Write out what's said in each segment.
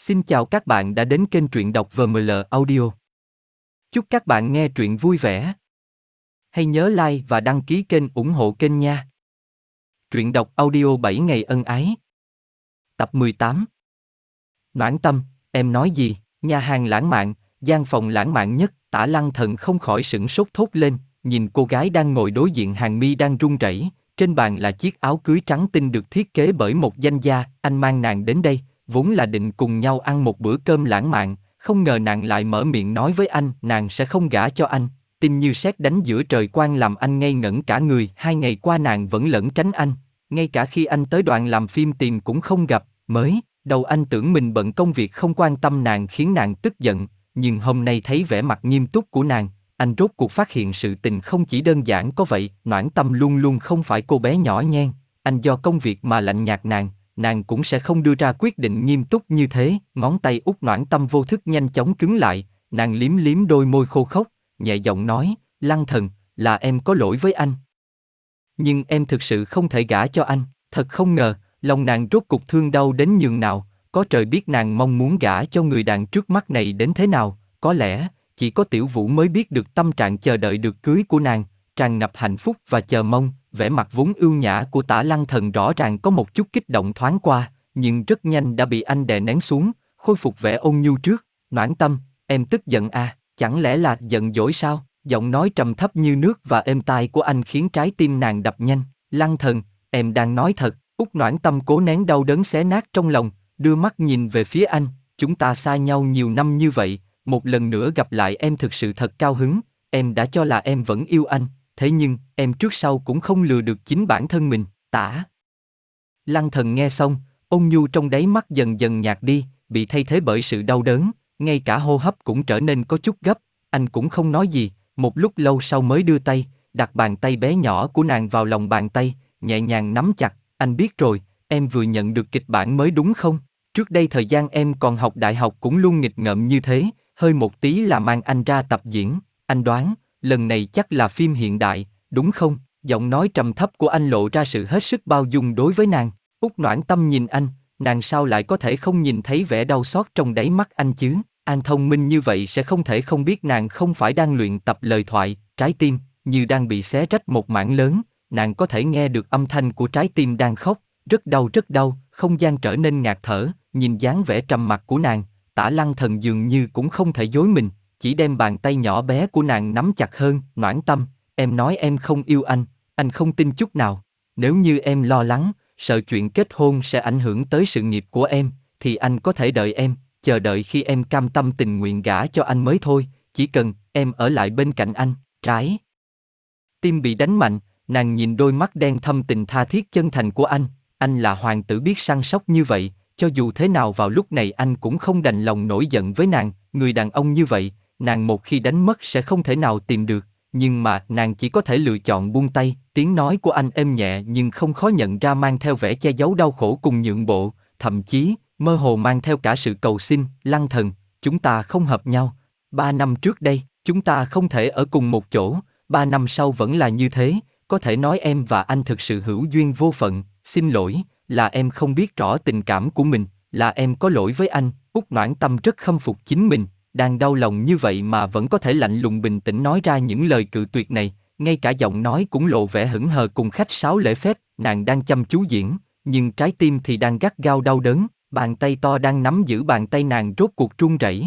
Xin chào các bạn đã đến kênh truyện đọc VML Audio. Chúc các bạn nghe truyện vui vẻ. Hãy nhớ like và đăng ký kênh ủng hộ kênh nha. Truyện đọc audio 7 ngày ân ái. Tập 18 Noãn tâm, em nói gì? Nhà hàng lãng mạn, gian phòng lãng mạn nhất, tả lăng thần không khỏi sửng sốt thốt lên, nhìn cô gái đang ngồi đối diện hàng mi đang run rẩy, trên bàn là chiếc áo cưới trắng tinh được thiết kế bởi một danh gia, anh mang nàng đến đây, vốn là định cùng nhau ăn một bữa cơm lãng mạn, không ngờ nàng lại mở miệng nói với anh nàng sẽ không gả cho anh, tin như sét đánh giữa trời quang làm anh ngây ngẩn cả người. Hai ngày qua nàng vẫn lẩn tránh anh, ngay cả khi anh tới đoạn làm phim tìm cũng không gặp, mới, đầu anh tưởng mình bận công việc không quan tâm nàng khiến nàng tức giận, nhưng hôm nay thấy vẻ mặt nghiêm túc của nàng, anh rốt cuộc phát hiện sự tình không chỉ đơn giản có vậy, noãn tâm luôn luôn không phải cô bé nhỏ nhen, anh do công việc mà lạnh nhạt nàng, nàng cũng sẽ không đưa ra quyết định nghiêm túc như thế, ngón tay út noãn tâm vô thức nhanh chóng cứng lại, nàng liếm liếm đôi môi khô khốc, nhẹ giọng nói, lăng thần, là em có lỗi với anh. Nhưng em thực sự không thể gả cho anh, thật không ngờ, lòng nàng rốt cục thương đau đến nhường nào, có trời biết nàng mong muốn gả cho người đàn trước mắt này đến thế nào, có lẽ, chỉ có tiểu vũ mới biết được tâm trạng chờ đợi được cưới của nàng, tràn ngập hạnh phúc và chờ mong, vẻ mặt vốn ưu nhã của tả lăng thần rõ ràng có một chút kích động thoáng qua, nhưng rất nhanh đã bị anh đè nén xuống, khôi phục vẻ ôn nhu trước, noãn tâm, em tức giận à, chẳng lẽ là giận dỗi sao? Giọng nói trầm thấp như nước và êm tai của anh khiến trái tim nàng đập nhanh, lăng thần, em đang nói thật, út noãn tâm cố nén đau đớn xé nát trong lòng, đưa mắt nhìn về phía anh, chúng ta xa nhau nhiều năm như vậy, một lần nữa gặp lại em thực sự thật cao hứng, em đã cho là em vẫn yêu anh, thế nhưng em trước sau cũng không lừa được chính bản thân mình, tả. Lăng thần nghe xong, ôn nhu trong đáy mắt dần dần nhạt đi, bị thay thế bởi sự đau đớn, ngay cả hô hấp cũng trở nên có chút gấp, anh cũng không nói gì, một lúc lâu sau mới đưa tay, đặt bàn tay bé nhỏ của nàng vào lòng bàn tay, nhẹ nhàng nắm chặt, anh biết rồi, em vừa nhận được kịch bản mới đúng không? Trước đây thời gian em còn học đại học cũng luôn nghịch ngợm như thế, hơi một tí là mang anh ra tập diễn, anh đoán, lần này chắc là phim hiện đại, đúng không? Giọng nói trầm thấp của anh lộ ra sự hết sức bao dung đối với nàng. Úc noãn tâm nhìn anh, nàng sao lại có thể không nhìn thấy vẻ đau xót trong đáy mắt anh chứ? An thông minh như vậy sẽ không thể không biết nàng không phải đang luyện tập lời thoại, trái tim, như đang bị xé rách một mảng lớn, nàng có thể nghe được âm thanh của trái tim đang khóc, rất đau rất đau, không gian trở nên ngạt thở, nhìn dáng vẻ trầm mặc của nàng, tả lăng thần dường như cũng không thể dối mình, chỉ đem bàn tay nhỏ bé của nàng nắm chặt hơn, noãn tâm, em nói em không yêu anh, anh không tin chút nào. Nếu như em lo lắng, sợ chuyện kết hôn sẽ ảnh hưởng tới sự nghiệp của em, thì anh có thể đợi em, chờ đợi khi em cam tâm tình nguyện gả cho anh mới thôi, chỉ cần em ở lại bên cạnh anh, trái. Tim bị đánh mạnh, nàng nhìn đôi mắt đen thâm tình tha thiết chân thành của anh, anh là hoàng tử biết săn sóc như vậy, cho dù thế nào vào lúc này anh cũng không đành lòng nổi giận với nàng, người đàn ông như vậy, nàng một khi đánh mất sẽ không thể nào tìm được, nhưng mà nàng chỉ có thể lựa chọn buông tay, tiếng nói của anh êm nhẹ nhưng không khó nhận ra mang theo vẻ che giấu đau khổ cùng nhượng bộ, thậm chí, mơ hồ mang theo cả sự cầu xin, lăng thần, chúng ta không hợp nhau, ba năm trước đây, chúng ta không thể ở cùng một chỗ, ba năm sau vẫn là như thế, có thể nói em và anh thực sự hữu duyên vô phận, xin lỗi, là em không biết rõ tình cảm của mình, là em có lỗi với anh, Út Noãn Tâm rất khâm phục chính mình, đang đau lòng như vậy mà vẫn có thể lạnh lùng bình tĩnh nói ra những lời cự tuyệt này, ngay cả giọng nói cũng lộ vẻ hững hờ cùng khách sáo lễ phép, nàng đang chăm chú diễn, nhưng trái tim thì đang gắt gao đau đớn, bàn tay to đang nắm giữ bàn tay nàng rốt cuộc run rẩy.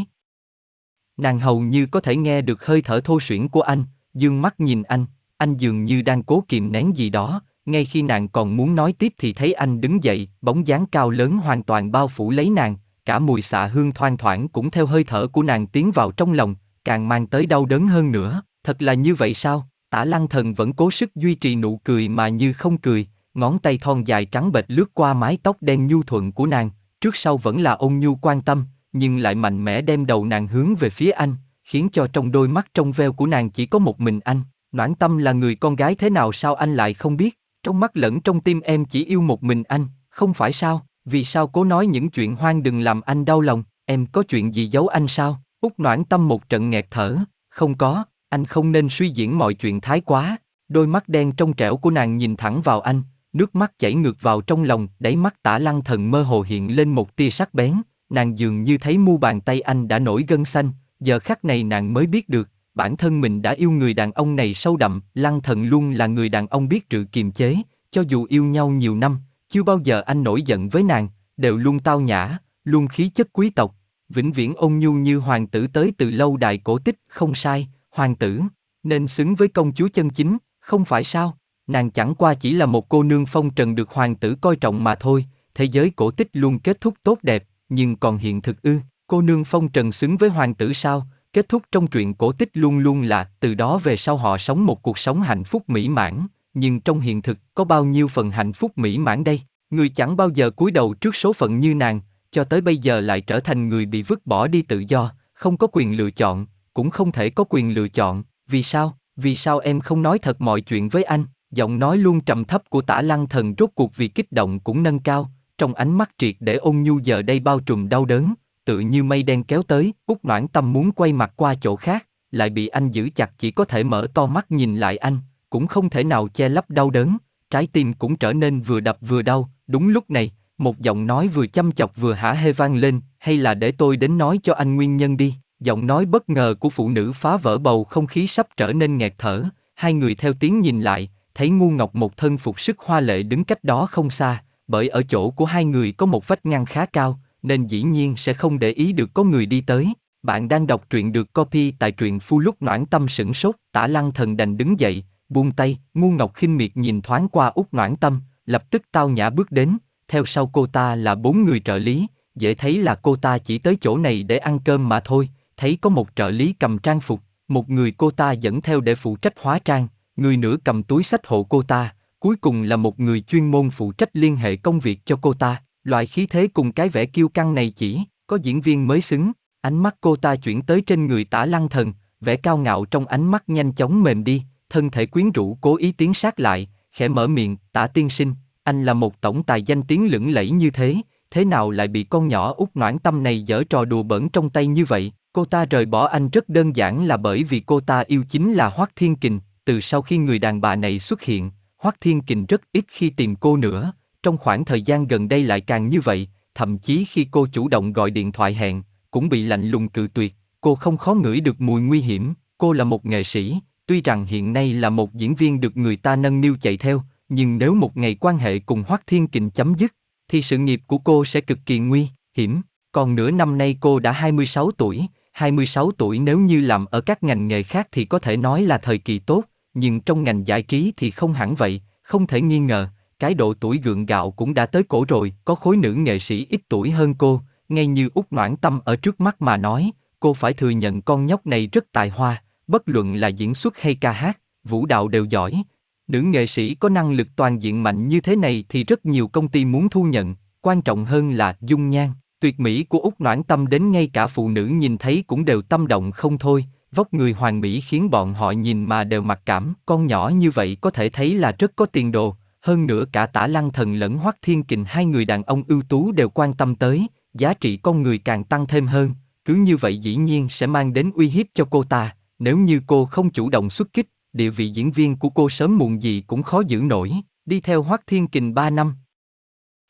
Nàng hầu như có thể nghe được hơi thở thô suyễn của anh, dương mắt nhìn anh, anh dường như đang cố kìm nén gì đó, ngay khi nàng còn muốn nói tiếp thì thấy anh đứng dậy, bóng dáng cao lớn hoàn toàn bao phủ lấy nàng, cả mùi xạ hương thoang thoảng cũng theo hơi thở của nàng tiến vào trong lòng, càng mang tới đau đớn hơn nữa. Thật là như vậy sao? Tả lăng thần vẫn cố sức duy trì nụ cười mà như không cười, ngón tay thon dài trắng bệch lướt qua mái tóc đen nhu thuận của nàng, trước sau vẫn là ôn nhu quan tâm, nhưng lại mạnh mẽ đem đầu nàng hướng về phía anh, khiến cho trong đôi mắt trong veo của nàng chỉ có một mình anh. Noãn tâm là người con gái thế nào sao anh lại không biết, trong mắt lẫn trong tim em chỉ yêu một mình anh, không phải sao? Vì sao cố nói những chuyện hoang đừng làm anh đau lòng, em có chuyện gì giấu anh sao? Út noãn tâm một trận nghẹt thở, không có, anh không nên suy diễn mọi chuyện thái quá. Đôi mắt đen trong trẻo của nàng nhìn thẳng vào anh, nước mắt chảy ngược vào trong lòng, đáy mắt tả lăng thần mơ hồ hiện lên một tia sắc bén, nàng dường như thấy mu bàn tay anh đã nổi gân xanh, giờ khắc này nàng mới biết được, bản thân mình đã yêu người đàn ông này sâu đậm, lăng thần luôn là người đàn ông biết trự kiềm chế, cho dù yêu nhau nhiều năm, chưa bao giờ anh nổi giận với nàng, đều luôn tao nhã, luôn khí chất quý tộc, vĩnh viễn ôn nhu như hoàng tử tới từ lâu đài cổ tích, không sai, hoàng tử, nên xứng với công chúa chân chính, không phải sao? Nàng chẳng qua chỉ là một cô nương phong trần được hoàng tử coi trọng mà thôi, thế giới cổ tích luôn kết thúc tốt đẹp, nhưng còn hiện thực ư, cô nương phong trần xứng với hoàng tử sao? Kết thúc trong truyện cổ tích luôn luôn là từ đó về sau họ sống một cuộc sống hạnh phúc mỹ mãn, nhưng trong hiện thực có bao nhiêu phần hạnh phúc mỹ mãn đây? Người chẳng bao giờ cúi đầu trước số phận như nàng, cho tới bây giờ lại trở thành người bị vứt bỏ đi tự do, không có quyền lựa chọn, cũng không thể có quyền lựa chọn, vì sao? Vì sao em không nói thật mọi chuyện với anh? Giọng nói luôn trầm thấp của tả lăng thần rốt cuộc vì kích động cũng nâng cao, trong ánh mắt triệt để ôn nhu giờ đây bao trùm đau đớn, tự như mây đen kéo tới, út noãn tâm muốn quay mặt qua chỗ khác, lại bị anh giữ chặt chỉ có thể mở to mắt nhìn lại anh, cũng không thể nào che lấp đau đớn, trái tim cũng trở nên vừa đập vừa đau, đúng lúc này, một giọng nói vừa chăm chọc vừa hả hê vang lên, hay là để tôi đến nói cho anh nguyên nhân đi. Giọng nói bất ngờ của phụ nữ phá vỡ bầu không khí sắp trở nên nghẹt thở, hai người theo tiếng nhìn lại, thấy ngu ngọc một thân phục sức hoa lệ đứng cách đó không xa, bởi ở chỗ của hai người có một vách ngăn khá cao, nên dĩ nhiên sẽ không để ý được có người đi tới. Bạn đang đọc truyện được copy tại truyện phu lúc noãn tâm sửng sốt, tả lăng thần đành đứng dậy, buông tay, ngu ngọc khinh miệt nhìn thoáng qua út noãn tâm, lập tức tao nhã bước đến, theo sau cô ta là bốn người trợ lý, dễ thấy là cô ta chỉ tới chỗ này để ăn cơm mà thôi, thấy có một trợ lý cầm trang phục, một người cô ta dẫn theo để phụ trách hóa trang, người nữa cầm túi sách hộ cô ta, cuối cùng là một người chuyên môn phụ trách liên hệ công việc cho cô ta, loại khí thế cùng cái vẻ kiêu căng này chỉ, có diễn viên mới xứng, ánh mắt cô ta chuyển tới trên người tả lăng thần, vẻ cao ngạo trong ánh mắt nhanh chóng mềm đi, thân thể quyến rũ cố ý tiến sát lại, khẽ mở miệng, tả tiên sinh, anh là một tổng tài danh tiếng lửng lẫy như thế, thế nào lại bị con nhỏ út noãn tâm này dở trò đùa bẩn trong tay như vậy? Cô ta rời bỏ anh rất đơn giản là bởi vì cô ta yêu chính là Hoắc Thiên Kình, từ sau khi người đàn bà này xuất hiện, Hoắc Thiên Kình rất ít khi tìm cô nữa, trong khoảng thời gian gần đây lại càng như vậy, thậm chí khi cô chủ động gọi điện thoại hẹn, cũng bị lạnh lùng cự tuyệt, cô không khó ngửi được mùi nguy hiểm, cô là một nghệ sĩ, tuy rằng hiện nay là một diễn viên được người ta nâng niu chạy theo, nhưng nếu một ngày quan hệ cùng Hoắc Thiên Kình chấm dứt, thì sự nghiệp của cô sẽ cực kỳ nguy hiểm. Còn nửa năm nay cô đã 26 tuổi, 26 tuổi nếu như làm ở các ngành nghề khác thì có thể nói là thời kỳ tốt, nhưng trong ngành giải trí thì không hẳn vậy, không thể nghi ngờ, cái độ tuổi gượng gạo cũng đã tới cổ rồi, có khối nữ nghệ sĩ ít tuổi hơn cô, ngay như út noãn tâm ở trước mắt mà nói, cô phải thừa nhận con nhóc này rất tài hoa, bất luận là diễn xuất hay ca hát, vũ đạo đều giỏi. Nữ nghệ sĩ có năng lực toàn diện mạnh như thế này thì rất nhiều công ty muốn thu nhận, quan trọng hơn là dung nhan. Tuyệt mỹ của Úc Noãn Tâm đến ngay cả phụ nữ nhìn thấy cũng đều tâm động không thôi, vóc người hoàng mỹ khiến bọn họ nhìn mà đều mặc cảm, con nhỏ như vậy có thể thấy là rất có tiền đồ, hơn nữa cả tả lăng thần lẫn hoắc thiên kình hai người đàn ông ưu tú đều quan tâm tới, giá trị con người càng tăng thêm hơn, cứ như vậy dĩ nhiên sẽ mang đến uy hiếp cho cô ta, nếu như cô không chủ động xuất kích, địa vị diễn viên của cô sớm muộn gì cũng khó giữ nổi, đi theo hoắc thiên kình ba năm.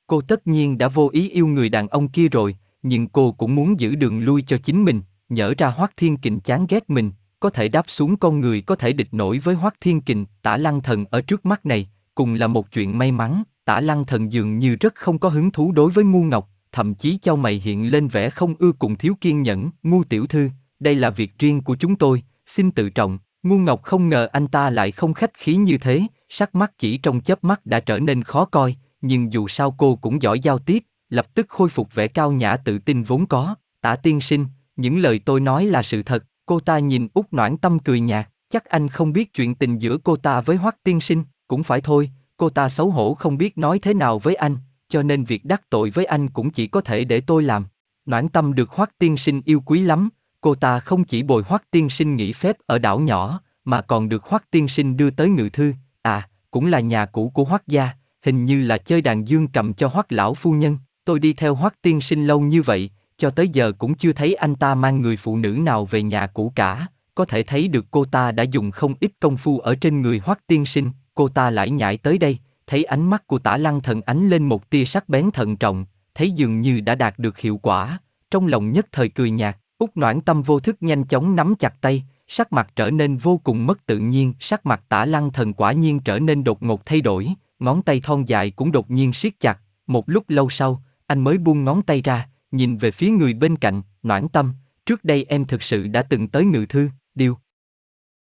Cô tất nhiên đã vô ý yêu người đàn ông kia rồi, nhưng cô cũng muốn giữ đường lui cho chính mình, nhỡ ra hoắc thiên kình chán ghét mình, có thể đáp xuống con người có thể địch nổi với hoắc thiên kình, tả lăng thần ở trước mắt này, cùng là một chuyện may mắn, tả lăng thần dường như rất không có hứng thú đối với ngu ngọc, thậm chí cho mày hiện lên vẻ không ưa cùng thiếu kiên nhẫn, ngu tiểu thư, đây là việc riêng của chúng tôi, xin tự trọng, ngu ngọc không ngờ anh ta lại không khách khí như thế, sắc mắt chỉ trong chớp mắt đã trở nên khó coi, nhưng dù sao cô cũng giỏi giao tiếp, lập tức khôi phục vẻ cao nhã tự tin vốn có, tả tiên sinh, những lời tôi nói là sự thật, cô ta nhìn út noãn tâm cười nhạt, chắc anh không biết chuyện tình giữa cô ta với hoắc tiên sinh, cũng phải thôi, cô ta xấu hổ không biết nói thế nào với anh, cho nên việc đắc tội với anh cũng chỉ có thể để tôi làm. Noãn tâm được hoắc tiên sinh yêu quý lắm, cô ta không chỉ bồi hoắc tiên sinh nghỉ phép ở đảo nhỏ, mà còn được hoắc tiên sinh đưa tới ngự thư, à, cũng là nhà cũ của hoắc gia, hình như là chơi đàn dương cầm cho hoắc lão phu nhân. Tôi đi theo hoắc tiên sinh lâu như vậy, cho tới giờ cũng chưa thấy anh ta mang người phụ nữ nào về nhà cũ cả, có thể thấy được cô ta đã dùng không ít công phu ở trên người hoắc tiên sinh, cô ta lại nhảy tới đây, thấy ánh mắt của tả lăng thần ánh lên một tia sắc bén thận trọng, thấy dường như đã đạt được hiệu quả, trong lòng nhất thời cười nhạt, Úc noãn tâm vô thức nhanh chóng nắm chặt tay, sắc mặt trở nên vô cùng mất tự nhiên, sắc mặt tả lăng thần quả nhiên trở nên đột ngột thay đổi, ngón tay thon dài cũng đột nhiên siết chặt, một lúc lâu sau, anh mới buông ngón tay ra, nhìn về phía người bên cạnh, noãn tâm, trước đây em thực sự đã từng tới ngự thư, điều.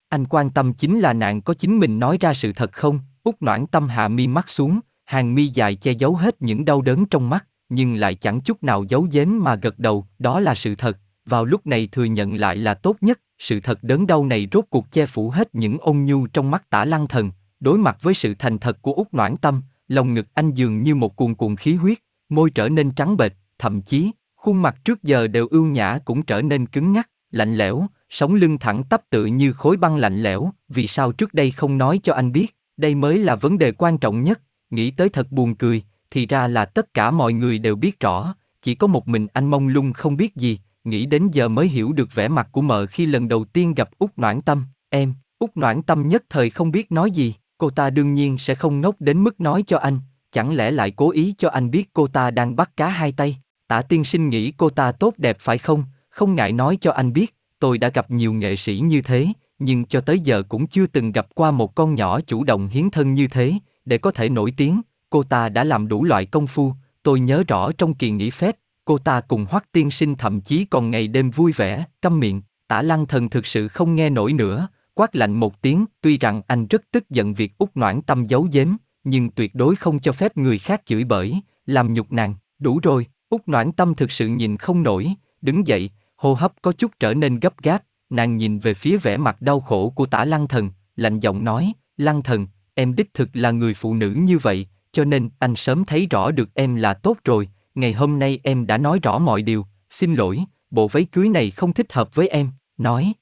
Anh quan tâm chính là nạn có chính mình nói ra sự thật không, út noãn tâm hạ mi mắt xuống, hàng mi dài che giấu hết những đau đớn trong mắt, nhưng lại chẳng chút nào giấu giếm mà gật đầu, đó là sự thật, vào lúc này thừa nhận lại là tốt nhất, sự thật đớn đau này rốt cuộc che phủ hết những ôn nhu trong mắt tả lăng thần, đối mặt với sự thành thật của út noãn tâm, lòng ngực anh dường như một cuồn cuộn khí huyết, môi trở nên trắng bệch, thậm chí, khuôn mặt trước giờ đều ưu nhã cũng trở nên cứng ngắc, lạnh lẽo, sống lưng thẳng tắp tự như khối băng lạnh lẽo, vì sao trước đây không nói cho anh biết, đây mới là vấn đề quan trọng nhất, nghĩ tới thật buồn cười, thì ra là tất cả mọi người đều biết rõ, chỉ có một mình anh mông lung không biết gì, nghĩ đến giờ mới hiểu được vẻ mặt của mợ khi lần đầu tiên gặp út noãn tâm, em, út noãn tâm nhất thời không biết nói gì, cô ta đương nhiên sẽ không ngốc đến mức nói cho anh, chẳng lẽ lại cố ý cho anh biết cô ta đang bắt cá hai tay, tả tiên sinh nghĩ cô ta tốt đẹp phải không, không ngại nói cho anh biết, tôi đã gặp nhiều nghệ sĩ như thế, nhưng cho tới giờ cũng chưa từng gặp qua một con nhỏ chủ động hiến thân như thế, để có thể nổi tiếng, cô ta đã làm đủ loại công phu, tôi nhớ rõ trong kỳ nghỉ phép, cô ta cùng Hoắc tiên sinh thậm chí còn ngày đêm vui vẻ, câm miệng, tả lăng thần thực sự không nghe nổi nữa, quát lạnh một tiếng, tuy rằng anh rất tức giận việc út noãn tâm giấu giếm, nhưng tuyệt đối không cho phép người khác chửi bới, làm nhục nàng, đủ rồi, út noãn tâm thực sự nhìn không nổi, đứng dậy, hô hấp có chút trở nên gấp gáp, nàng nhìn về phía vẻ mặt đau khổ của tả lăng thần, lạnh giọng nói, lăng thần, em đích thực là người phụ nữ như vậy, cho nên anh sớm thấy rõ được em là tốt rồi, ngày hôm nay em đã nói rõ mọi điều, xin lỗi, bộ váy cưới này không thích hợp với em, nói.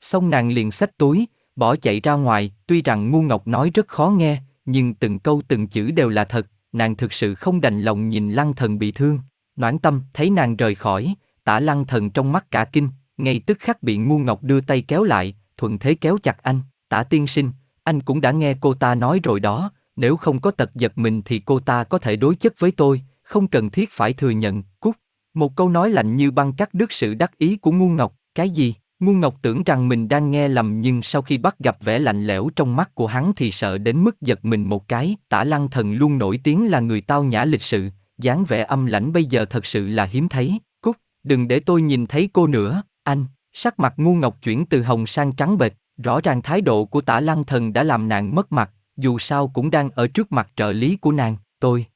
Xong nàng liền xách túi, bỏ chạy ra ngoài, tuy rằng ngu ngọc nói rất khó nghe, nhưng từng câu từng chữ đều là thật, nàng thực sự không đành lòng nhìn lăng thần bị thương. Noãn tâm thấy nàng rời khỏi, tả lăng thần trong mắt cả kinh, ngay tức khắc bị ngu ngọc đưa tay kéo lại, thuận thế kéo chặt anh, tả tiên sinh, anh cũng đã nghe cô ta nói rồi đó, nếu không có tật giật mình thì cô ta có thể đối chất với tôi, không cần thiết phải thừa nhận, cút. Một câu nói lạnh như băng cắt đứt sự đắc ý của ngu ngọc, cái gì? Ngu Ngọc tưởng rằng mình đang nghe lầm nhưng sau khi bắt gặp vẻ lạnh lẽo trong mắt của hắn thì sợ đến mức giật mình một cái. Tả Lăng Thần luôn nổi tiếng là người tao nhã lịch sự, dáng vẻ âm lãnh bây giờ thật sự là hiếm thấy. Cút, đừng để tôi nhìn thấy cô nữa, anh. Sắc mặt Ngu Ngọc chuyển từ hồng sang trắng bệch, rõ ràng thái độ của Tả Lăng Thần đã làm nàng mất mặt, dù sao cũng đang ở trước mặt trợ lý của nàng, tôi.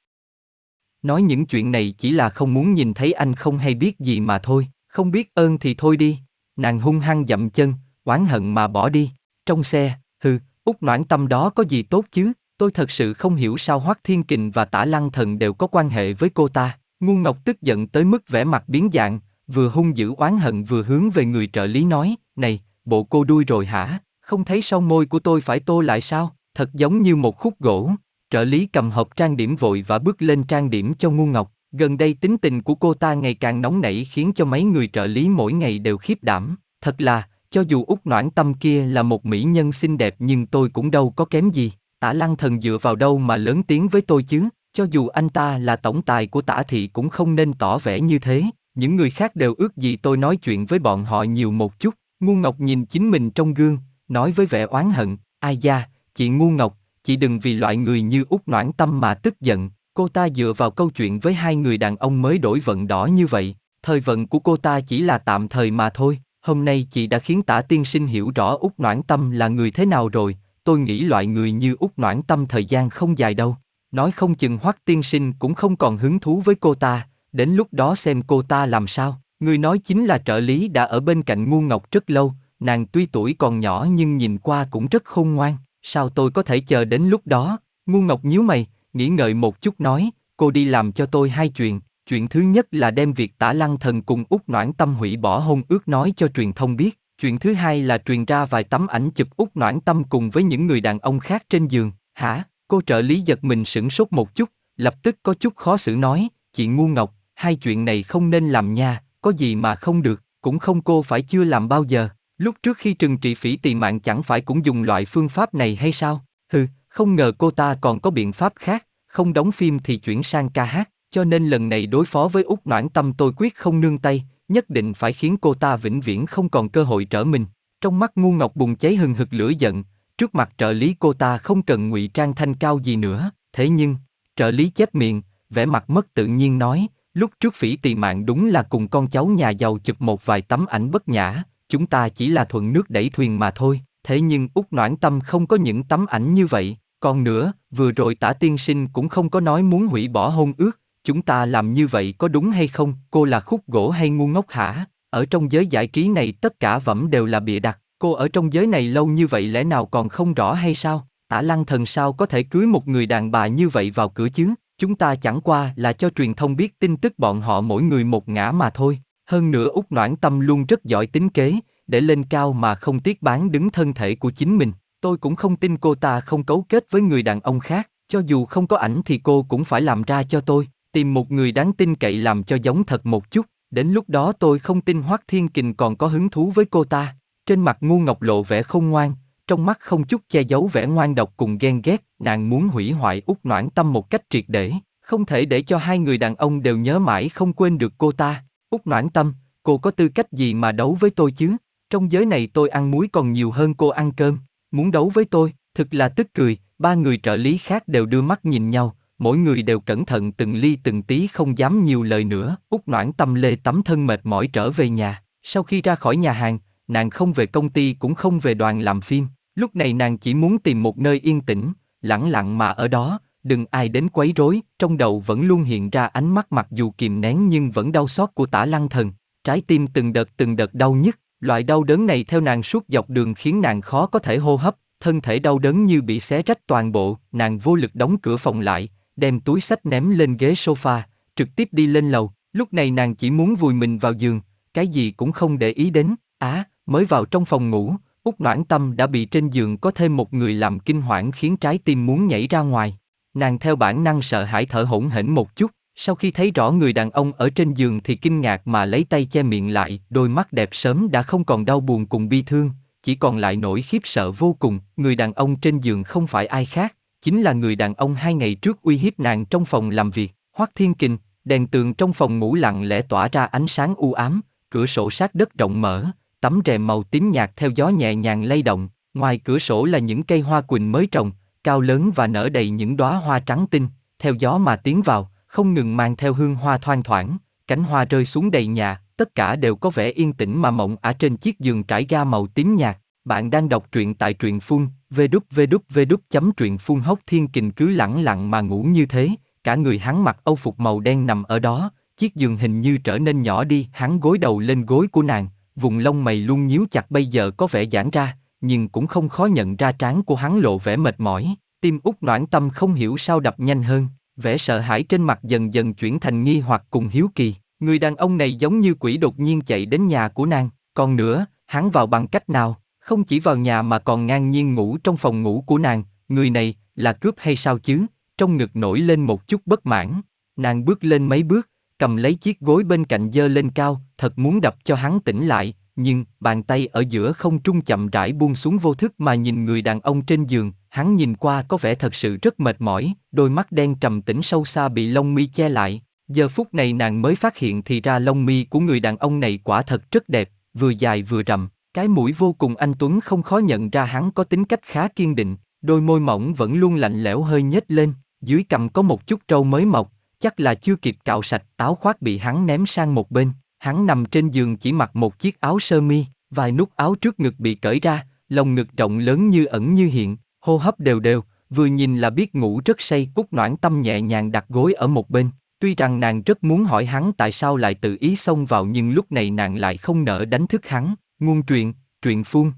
Nói những chuyện này chỉ là không muốn nhìn thấy anh không hay biết gì mà thôi, không biết ơn thì thôi đi. Nàng hung hăng dậm chân, oán hận mà bỏ đi. Trong xe, hừ, út noãn tâm đó có gì tốt chứ? Tôi thật sự không hiểu sao Hoắc Thiên Kình và Tả Lăng Thần đều có quan hệ với cô ta. Ngu Ngọc tức giận tới mức vẻ mặt biến dạng, vừa hung dữ oán hận vừa hướng về người trợ lý nói, này, bộ cô đuôi rồi hả? Không thấy sau môi của tôi phải tô lại sao? Thật giống như một khúc gỗ. Trợ lý cầm hộp trang điểm vội và bước lên trang điểm cho Ngu Ngọc. Gần đây tính tình của cô ta ngày càng nóng nảy khiến cho mấy người trợ lý mỗi ngày đều khiếp đảm. Thật là, cho dù út noãn tâm kia là một mỹ nhân xinh đẹp nhưng tôi cũng đâu có kém gì. Tả lăng thần dựa vào đâu mà lớn tiếng với tôi chứ, cho dù anh ta là tổng tài của tả thị cũng không nên tỏ vẻ như thế. Những người khác đều ước gì tôi nói chuyện với bọn họ nhiều một chút. Ngu Ngọc nhìn chính mình trong gương, nói với vẻ oán hận, ai da, chị Ngu Ngọc, chị đừng vì loại người như út noãn tâm mà tức giận, Cô ta dựa vào câu chuyện với hai người đàn ông mới đổi vận đỏ như vậy, thời vận của cô ta chỉ là tạm thời mà thôi. Hôm nay chị đã khiến tả tiên sinh hiểu rõ út noãn tâm là người thế nào rồi, tôi nghĩ loại người như út noãn tâm thời gian không dài đâu. Nói không chừng hoắc tiên sinh cũng không còn hứng thú với cô ta, đến lúc đó xem cô ta làm sao. Người nói chính là trợ lý đã ở bên cạnh ngu ngọc rất lâu, nàng tuy tuổi còn nhỏ nhưng nhìn qua cũng rất khôn ngoan, sao tôi có thể chờ đến lúc đó? Ngu ngọc nhíu mày, nghĩ ngợi một chút nói, cô đi làm cho tôi hai chuyện. Chuyện thứ nhất là đem việc tả lăng thần cùng út noãn tâm hủy bỏ hôn ước nói cho truyền thông biết. Chuyện thứ hai là truyền ra vài tấm ảnh chụp út noãn tâm cùng với những người đàn ông khác trên giường. Hả? Cô trợ lý giật mình sửng sốt một chút, lập tức có chút khó xử nói, chị ngu ngọc, hai chuyện này không nên làm nha, có gì mà không được, cũng không cô phải chưa làm bao giờ. Lúc trước khi trừng trị phỉ tỳ mạng chẳng phải cũng dùng loại phương pháp này hay sao? Hừ, không ngờ cô ta còn có biện pháp khác, không đóng phim thì chuyển sang ca hát. cho nên lần này đối phó với Úc Noãn Tâm tôi quyết không nương tay, nhất định phải khiến cô ta vĩnh viễn không còn cơ hội trở mình. Trong mắt ngu ngọc bùng cháy hừng hực lửa giận, trước mặt trợ lý cô ta không cần ngụy trang thanh cao gì nữa, thế nhưng, trợ lý chép miệng, vẻ mặt mất tự nhiên nói, lúc trước phỉ tỳ mạng đúng là cùng con cháu nhà giàu chụp một vài tấm ảnh bất nhã, chúng ta chỉ là thuận nước đẩy thuyền mà thôi, thế nhưng út Noãn Tâm không có những tấm ảnh như vậy, còn nữa, vừa rồi tả tiên sinh cũng không có nói muốn hủy bỏ hôn ước, chúng ta làm như vậy có đúng hay không, cô là khúc gỗ hay ngu ngốc hả? Ở trong giới giải trí này tất cả vẫm đều là bịa đặt, cô ở trong giới này lâu như vậy lẽ nào còn không rõ hay sao? Tả lăng thần sao có thể cưới một người đàn bà như vậy vào cửa chứ? Chúng ta chẳng qua là cho truyền thông biết tin tức bọn họ mỗi người một ngã mà thôi. Hơn nữa út Noãn Tâm luôn rất giỏi tính kế, để lên cao mà không tiếc bán đứng thân thể của chính mình. Tôi cũng không tin cô ta không cấu kết với người đàn ông khác, cho dù không có ảnh thì cô cũng phải làm ra cho tôi, tìm một người đáng tin cậy làm cho giống thật một chút, đến lúc đó tôi không tin Hoắc Thiên Kình còn có hứng thú với cô ta. Trên mặt ngu ngọc lộ vẻ không ngoan, trong mắt không chút che giấu vẻ ngoan độc cùng ghen ghét, nàng muốn hủy hoại út noãn tâm một cách triệt để, không thể để cho hai người đàn ông đều nhớ mãi không quên được cô ta. Úc noãn tâm, cô có tư cách gì mà đấu với tôi chứ? Trong giới này tôi ăn muối còn nhiều hơn cô ăn cơm, muốn đấu với tôi, thực là tức cười, ba người trợ lý khác đều đưa mắt nhìn nhau, mỗi người đều cẩn thận từng ly từng tí không dám nhiều lời nữa. Úc noãn tâm lê tấm thân mệt mỏi trở về nhà, sau khi ra khỏi nhà hàng, nàng không về công ty cũng không về đoàn làm phim, lúc này nàng chỉ muốn tìm một nơi yên tĩnh, lặng lặng mà ở đó, đừng ai đến quấy rối, trong đầu vẫn luôn hiện ra ánh mắt mặc dù kìm nén nhưng vẫn đau xót của tả lăng thần, trái tim từng đợt từng đợt đau nhức, Loại đau đớn này theo nàng suốt dọc đường khiến nàng khó có thể hô hấp, thân thể đau đớn như bị xé rách toàn bộ, nàng vô lực đóng cửa phòng lại, đem túi sách ném lên ghế sofa, trực tiếp đi lên lầu, lúc này nàng chỉ muốn vùi mình vào giường, cái gì cũng không để ý đến, á, à, mới vào trong phòng ngủ, út noãn tâm đã bị trên giường có thêm một người làm kinh hoảng khiến trái tim muốn nhảy ra ngoài. Nàng theo bản năng sợ hãi thở hổn hển một chút, sau khi thấy rõ người đàn ông ở trên giường thì kinh ngạc mà lấy tay che miệng lại, đôi mắt đẹp sớm đã không còn đau buồn cùng bi thương, chỉ còn lại nỗi khiếp sợ vô cùng, người đàn ông trên giường không phải ai khác, chính là người đàn ông hai ngày trước uy hiếp nàng trong phòng làm việc, Hoắc Thiên Kình, đèn tường trong phòng ngủ lặng lẽ tỏa ra ánh sáng u ám, cửa sổ sát đất rộng mở, tấm rèm màu tím nhạt theo gió nhẹ nhàng lay động, ngoài cửa sổ là những cây hoa quỳnh mới trồng, cao lớn và nở đầy những đóa hoa trắng tinh, theo gió mà tiến vào, không ngừng mang theo hương hoa thoang thoảng, cánh hoa rơi xuống đầy nhà, tất cả đều có vẻ yên tĩnh mà mộng ả trên chiếc giường trải ga màu tím nhạt. Bạn đang đọc truyện tại truyện phun, vđvđvđ chấm truyện phun hốc thiên kình cứ lẳng lặng mà ngủ như thế, cả người hắn mặc âu phục màu đen nằm ở đó, chiếc giường hình như trở nên nhỏ đi, hắn gối đầu lên gối của nàng, vùng lông mày luôn nhíu chặt bây giờ có vẻ giãn ra, nhưng cũng không khó nhận ra trán của hắn lộ vẻ mệt mỏi, tim út noãn tâm không hiểu sao đập nhanh hơn, Vẻ sợ hãi trên mặt dần dần chuyển thành nghi hoặc cùng hiếu kỳ. Người đàn ông này giống như quỷ đột nhiên chạy đến nhà của nàng. Còn nữa, hắn vào bằng cách nào? Không chỉ vào nhà mà còn ngang nhiên ngủ trong phòng ngủ của nàng. Người này, là cướp hay sao chứ? Trong ngực nổi lên một chút bất mãn. Nàng bước lên mấy bước, cầm lấy chiếc gối bên cạnh dơ lên cao, thật muốn đập cho hắn tỉnh lại, nhưng bàn tay ở giữa không trung chậm rãi buông xuống vô thức mà nhìn người đàn ông trên giường, hắn nhìn qua có vẻ thật sự rất mệt mỏi, đôi mắt đen trầm tĩnh sâu xa bị lông mi che lại. Giờ phút này nàng mới phát hiện thì ra lông mi của người đàn ông này quả thật rất đẹp, vừa dài vừa rậm, cái mũi vô cùng anh tuấn không khó nhận ra hắn có tính cách khá kiên định, đôi môi mỏng vẫn luôn lạnh lẽo hơi nhếch lên, dưới cằm có một chút trâu mới mọc, chắc là chưa kịp cạo sạch, táo khoác bị hắn ném sang một bên, Hắn nằm trên giường chỉ mặc một chiếc áo sơ mi, vài nút áo trước ngực bị cởi ra, lồng ngực rộng lớn như ẩn như hiện, hô hấp đều đều, vừa nhìn là biết ngủ rất say cúc noãn tâm nhẹ nhàng đặt gối ở một bên. Tuy rằng nàng rất muốn hỏi hắn tại sao lại tự ý xông vào nhưng lúc này nàng lại không nỡ đánh thức hắn, nguồn truyện, truyện phun.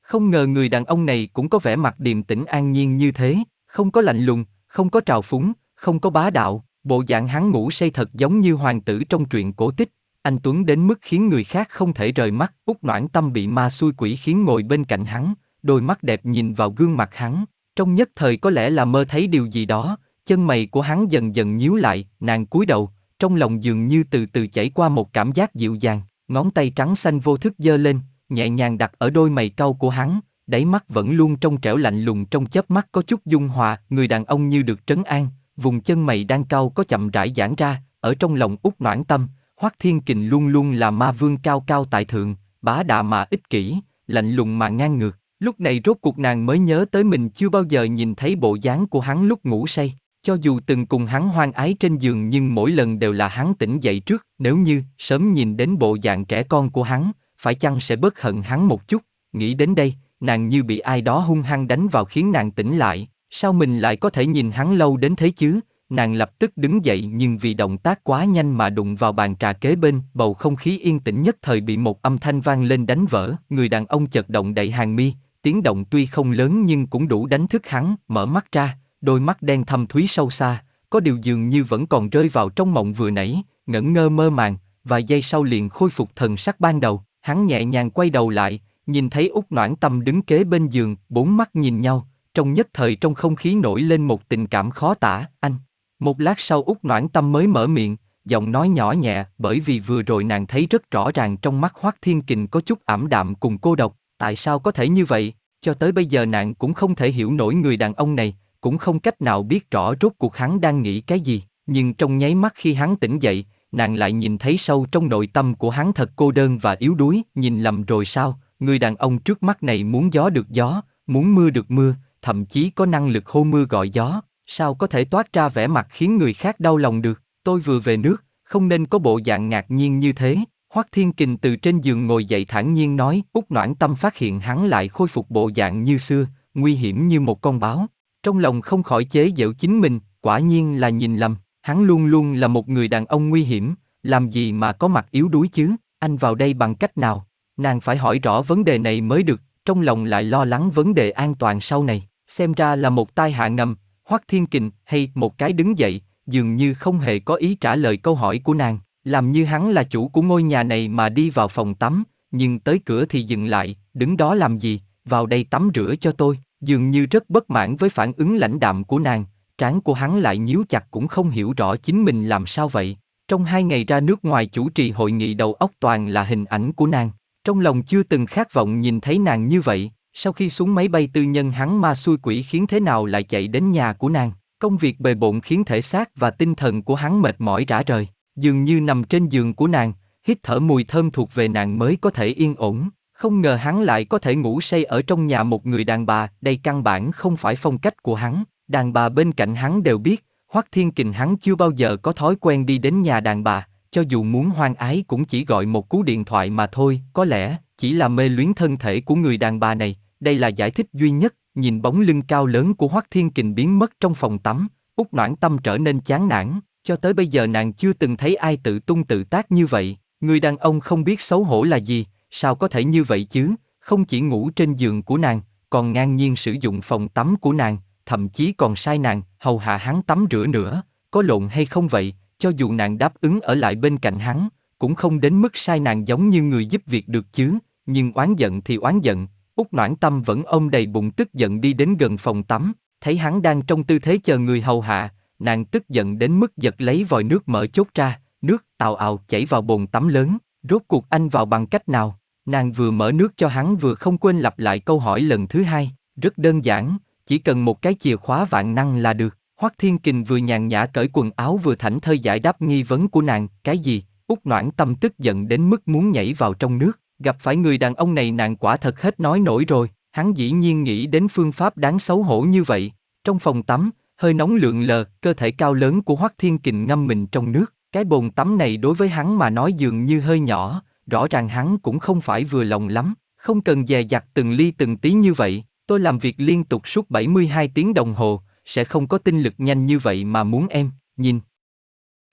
Không ngờ người đàn ông này cũng có vẻ mặt điềm tĩnh an nhiên như thế, không có lạnh lùng, không có trào phúng, không có bá đạo, bộ dạng hắn ngủ say thật giống như hoàng tử trong truyện cổ tích, anh Tuấn đến mức khiến người khác không thể rời mắt, út noãn tâm bị ma xui quỷ khiến ngồi bên cạnh hắn, đôi mắt đẹp nhìn vào gương mặt hắn, trong nhất thời có lẽ là mơ thấy điều gì đó, chân mày của hắn dần dần nhíu lại, nàng cúi đầu, trong lòng dường như từ từ chảy qua một cảm giác dịu dàng, ngón tay trắng xanh vô thức giơ lên, nhẹ nhàng đặt ở đôi mày cau của hắn, đáy mắt vẫn luôn trong trẻo lạnh lùng trong chớp mắt có chút dung hòa, người đàn ông như được trấn an, vùng chân mày đang cau có chậm rãi giãn ra, ở trong lòng út noãn tâm, Hoắc Thiên Kình luôn luôn là ma vương cao cao tại thượng, bá đạo mà ích kỷ, lạnh lùng mà ngang ngược. Lúc này rốt cuộc nàng mới nhớ tới mình chưa bao giờ nhìn thấy bộ dáng của hắn lúc ngủ say. Cho dù từng cùng hắn hoang ái trên giường nhưng mỗi lần đều là hắn tỉnh dậy trước, nếu như sớm nhìn đến bộ dạng trẻ con của hắn, phải chăng sẽ bớt hận hắn một chút, nghĩ đến đây, nàng như bị ai đó hung hăng đánh vào khiến nàng tỉnh lại, sao mình lại có thể nhìn hắn lâu đến thế chứ, nàng lập tức đứng dậy nhưng vì động tác quá nhanh mà đụng vào bàn trà kế bên, bầu không khí yên tĩnh nhất thời bị một âm thanh vang lên đánh vỡ, người đàn ông chợt động đậy hàng mi, tiếng động tuy không lớn nhưng cũng đủ đánh thức hắn, mở mắt ra, đôi mắt đen thâm thúy sâu xa, có điều dường như vẫn còn rơi vào trong mộng vừa nãy, ngẩn ngơ mơ màng, vài giây sau liền khôi phục thần sắc ban đầu, hắn nhẹ nhàng quay đầu lại, nhìn thấy út noãn tâm đứng kế bên giường, bốn mắt nhìn nhau, trong nhất thời trong không khí nổi lên một tình cảm khó tả, anh. Một lát sau út noãn tâm mới mở miệng, giọng nói nhỏ nhẹ, bởi vì vừa rồi nàng thấy rất rõ ràng trong mắt Hoắc Thiên Kình có chút ảm đạm cùng cô độc, tại sao có thể như vậy? Cho tới bây giờ nàng cũng không thể hiểu nổi người đàn ông này, cũng không cách nào biết rõ rốt cuộc hắn đang nghĩ cái gì, nhưng trong nháy mắt khi hắn tỉnh dậy, nàng lại nhìn thấy sâu trong nội tâm của hắn thật cô đơn và yếu đuối, nhìn lầm rồi sao, người đàn ông trước mắt này muốn gió được gió, muốn mưa được mưa, thậm chí có năng lực hô mưa gọi gió, sao có thể toát ra vẻ mặt khiến người khác đau lòng được, tôi vừa về nước, không nên có bộ dạng ngạc nhiên như thế. Hoắc Thiên Kình từ trên giường ngồi dậy thản nhiên nói, Út Noãn Tâm phát hiện hắn lại khôi phục bộ dạng như xưa, nguy hiểm như một con báo. Trong lòng không khỏi chế giễu chính mình, quả nhiên là nhìn lầm, hắn luôn luôn là một người đàn ông nguy hiểm, làm gì mà có mặt yếu đuối chứ, anh vào đây bằng cách nào? Nàng phải hỏi rõ vấn đề này mới được, trong lòng lại lo lắng vấn đề an toàn sau này, xem ra là một tai hạ ngầm, Hoắc Thiên Kình hay một cái đứng dậy, dường như không hề có ý trả lời câu hỏi của nàng, làm như hắn là chủ của ngôi nhà này mà đi vào phòng tắm, nhưng tới cửa thì dừng lại, đứng đó làm gì, vào đây tắm rửa cho tôi, dường như rất bất mãn với phản ứng lãnh đạm của nàng, trán của hắn lại nhíu chặt cũng không hiểu rõ chính mình làm sao vậy. Trong hai ngày ra nước ngoài chủ trì hội nghị đầu óc toàn là hình ảnh của nàng, trong lòng chưa từng khát vọng nhìn thấy nàng như vậy, sau khi xuống máy bay tư nhân hắn ma xui quỷ khiến thế nào lại chạy đến nhà của nàng, công việc bề bộn khiến thể xác và tinh thần của hắn mệt mỏi rã rời, dường như nằm trên giường của nàng, hít thở mùi thơm thuộc về nàng mới có thể yên ổn. Không ngờ hắn lại có thể ngủ say ở trong nhà một người đàn bà, đây căn bản không phải phong cách của hắn, đàn bà bên cạnh hắn đều biết, Hoắc Thiên Kình hắn chưa bao giờ có thói quen đi đến nhà đàn bà, cho dù muốn hoang ái cũng chỉ gọi một cú điện thoại mà thôi, có lẽ chỉ là mê luyến thân thể của người đàn bà này, đây là giải thích duy nhất, nhìn bóng lưng cao lớn của Hoắc Thiên Kình biến mất trong phòng tắm, út noãn tâm trở nên chán nản, cho tới bây giờ nàng chưa từng thấy ai tự tung tự tác như vậy, người đàn ông không biết xấu hổ là gì, sao có thể như vậy chứ, không chỉ ngủ trên giường của nàng, còn ngang nhiên sử dụng phòng tắm của nàng, thậm chí còn sai nàng, hầu hạ hắn tắm rửa nữa, có lộn hay không vậy, cho dù nàng đáp ứng ở lại bên cạnh hắn, cũng không đến mức sai nàng giống như người giúp việc được chứ, nhưng oán giận thì oán giận, Úc noãn tâm vẫn ôm đầy bụng tức giận đi đến gần phòng tắm, thấy hắn đang trong tư thế chờ người hầu hạ, nàng tức giận đến mức giật lấy vòi nước mở chốt ra, nước tào ào chảy vào bồn tắm lớn, rốt cuộc anh vào bằng cách nào? Nàng vừa mở nước cho hắn vừa không quên lặp lại câu hỏi lần thứ hai, rất đơn giản, chỉ cần một cái chìa khóa vạn năng là được. Hoắc Thiên Kình vừa nhàn nhã cởi quần áo vừa thảnh thơi giải đáp nghi vấn của nàng, cái gì? Úc Noãn Tâm tức giận đến mức muốn nhảy vào trong nước, gặp phải người đàn ông này nàng quả thật hết nói nổi rồi, hắn dĩ nhiên nghĩ đến phương pháp đáng xấu hổ như vậy. Trong phòng tắm, hơi nóng lượn lờ, cơ thể cao lớn của Hoắc Thiên Kình ngâm mình trong nước, cái bồn tắm này đối với hắn mà nói dường như hơi nhỏ, rõ ràng hắn cũng không phải vừa lòng lắm, không cần dè dặt từng ly từng tí như vậy, tôi làm việc liên tục suốt 72 tiếng đồng hồ, sẽ không có tinh lực nhanh như vậy mà muốn em, nhìn.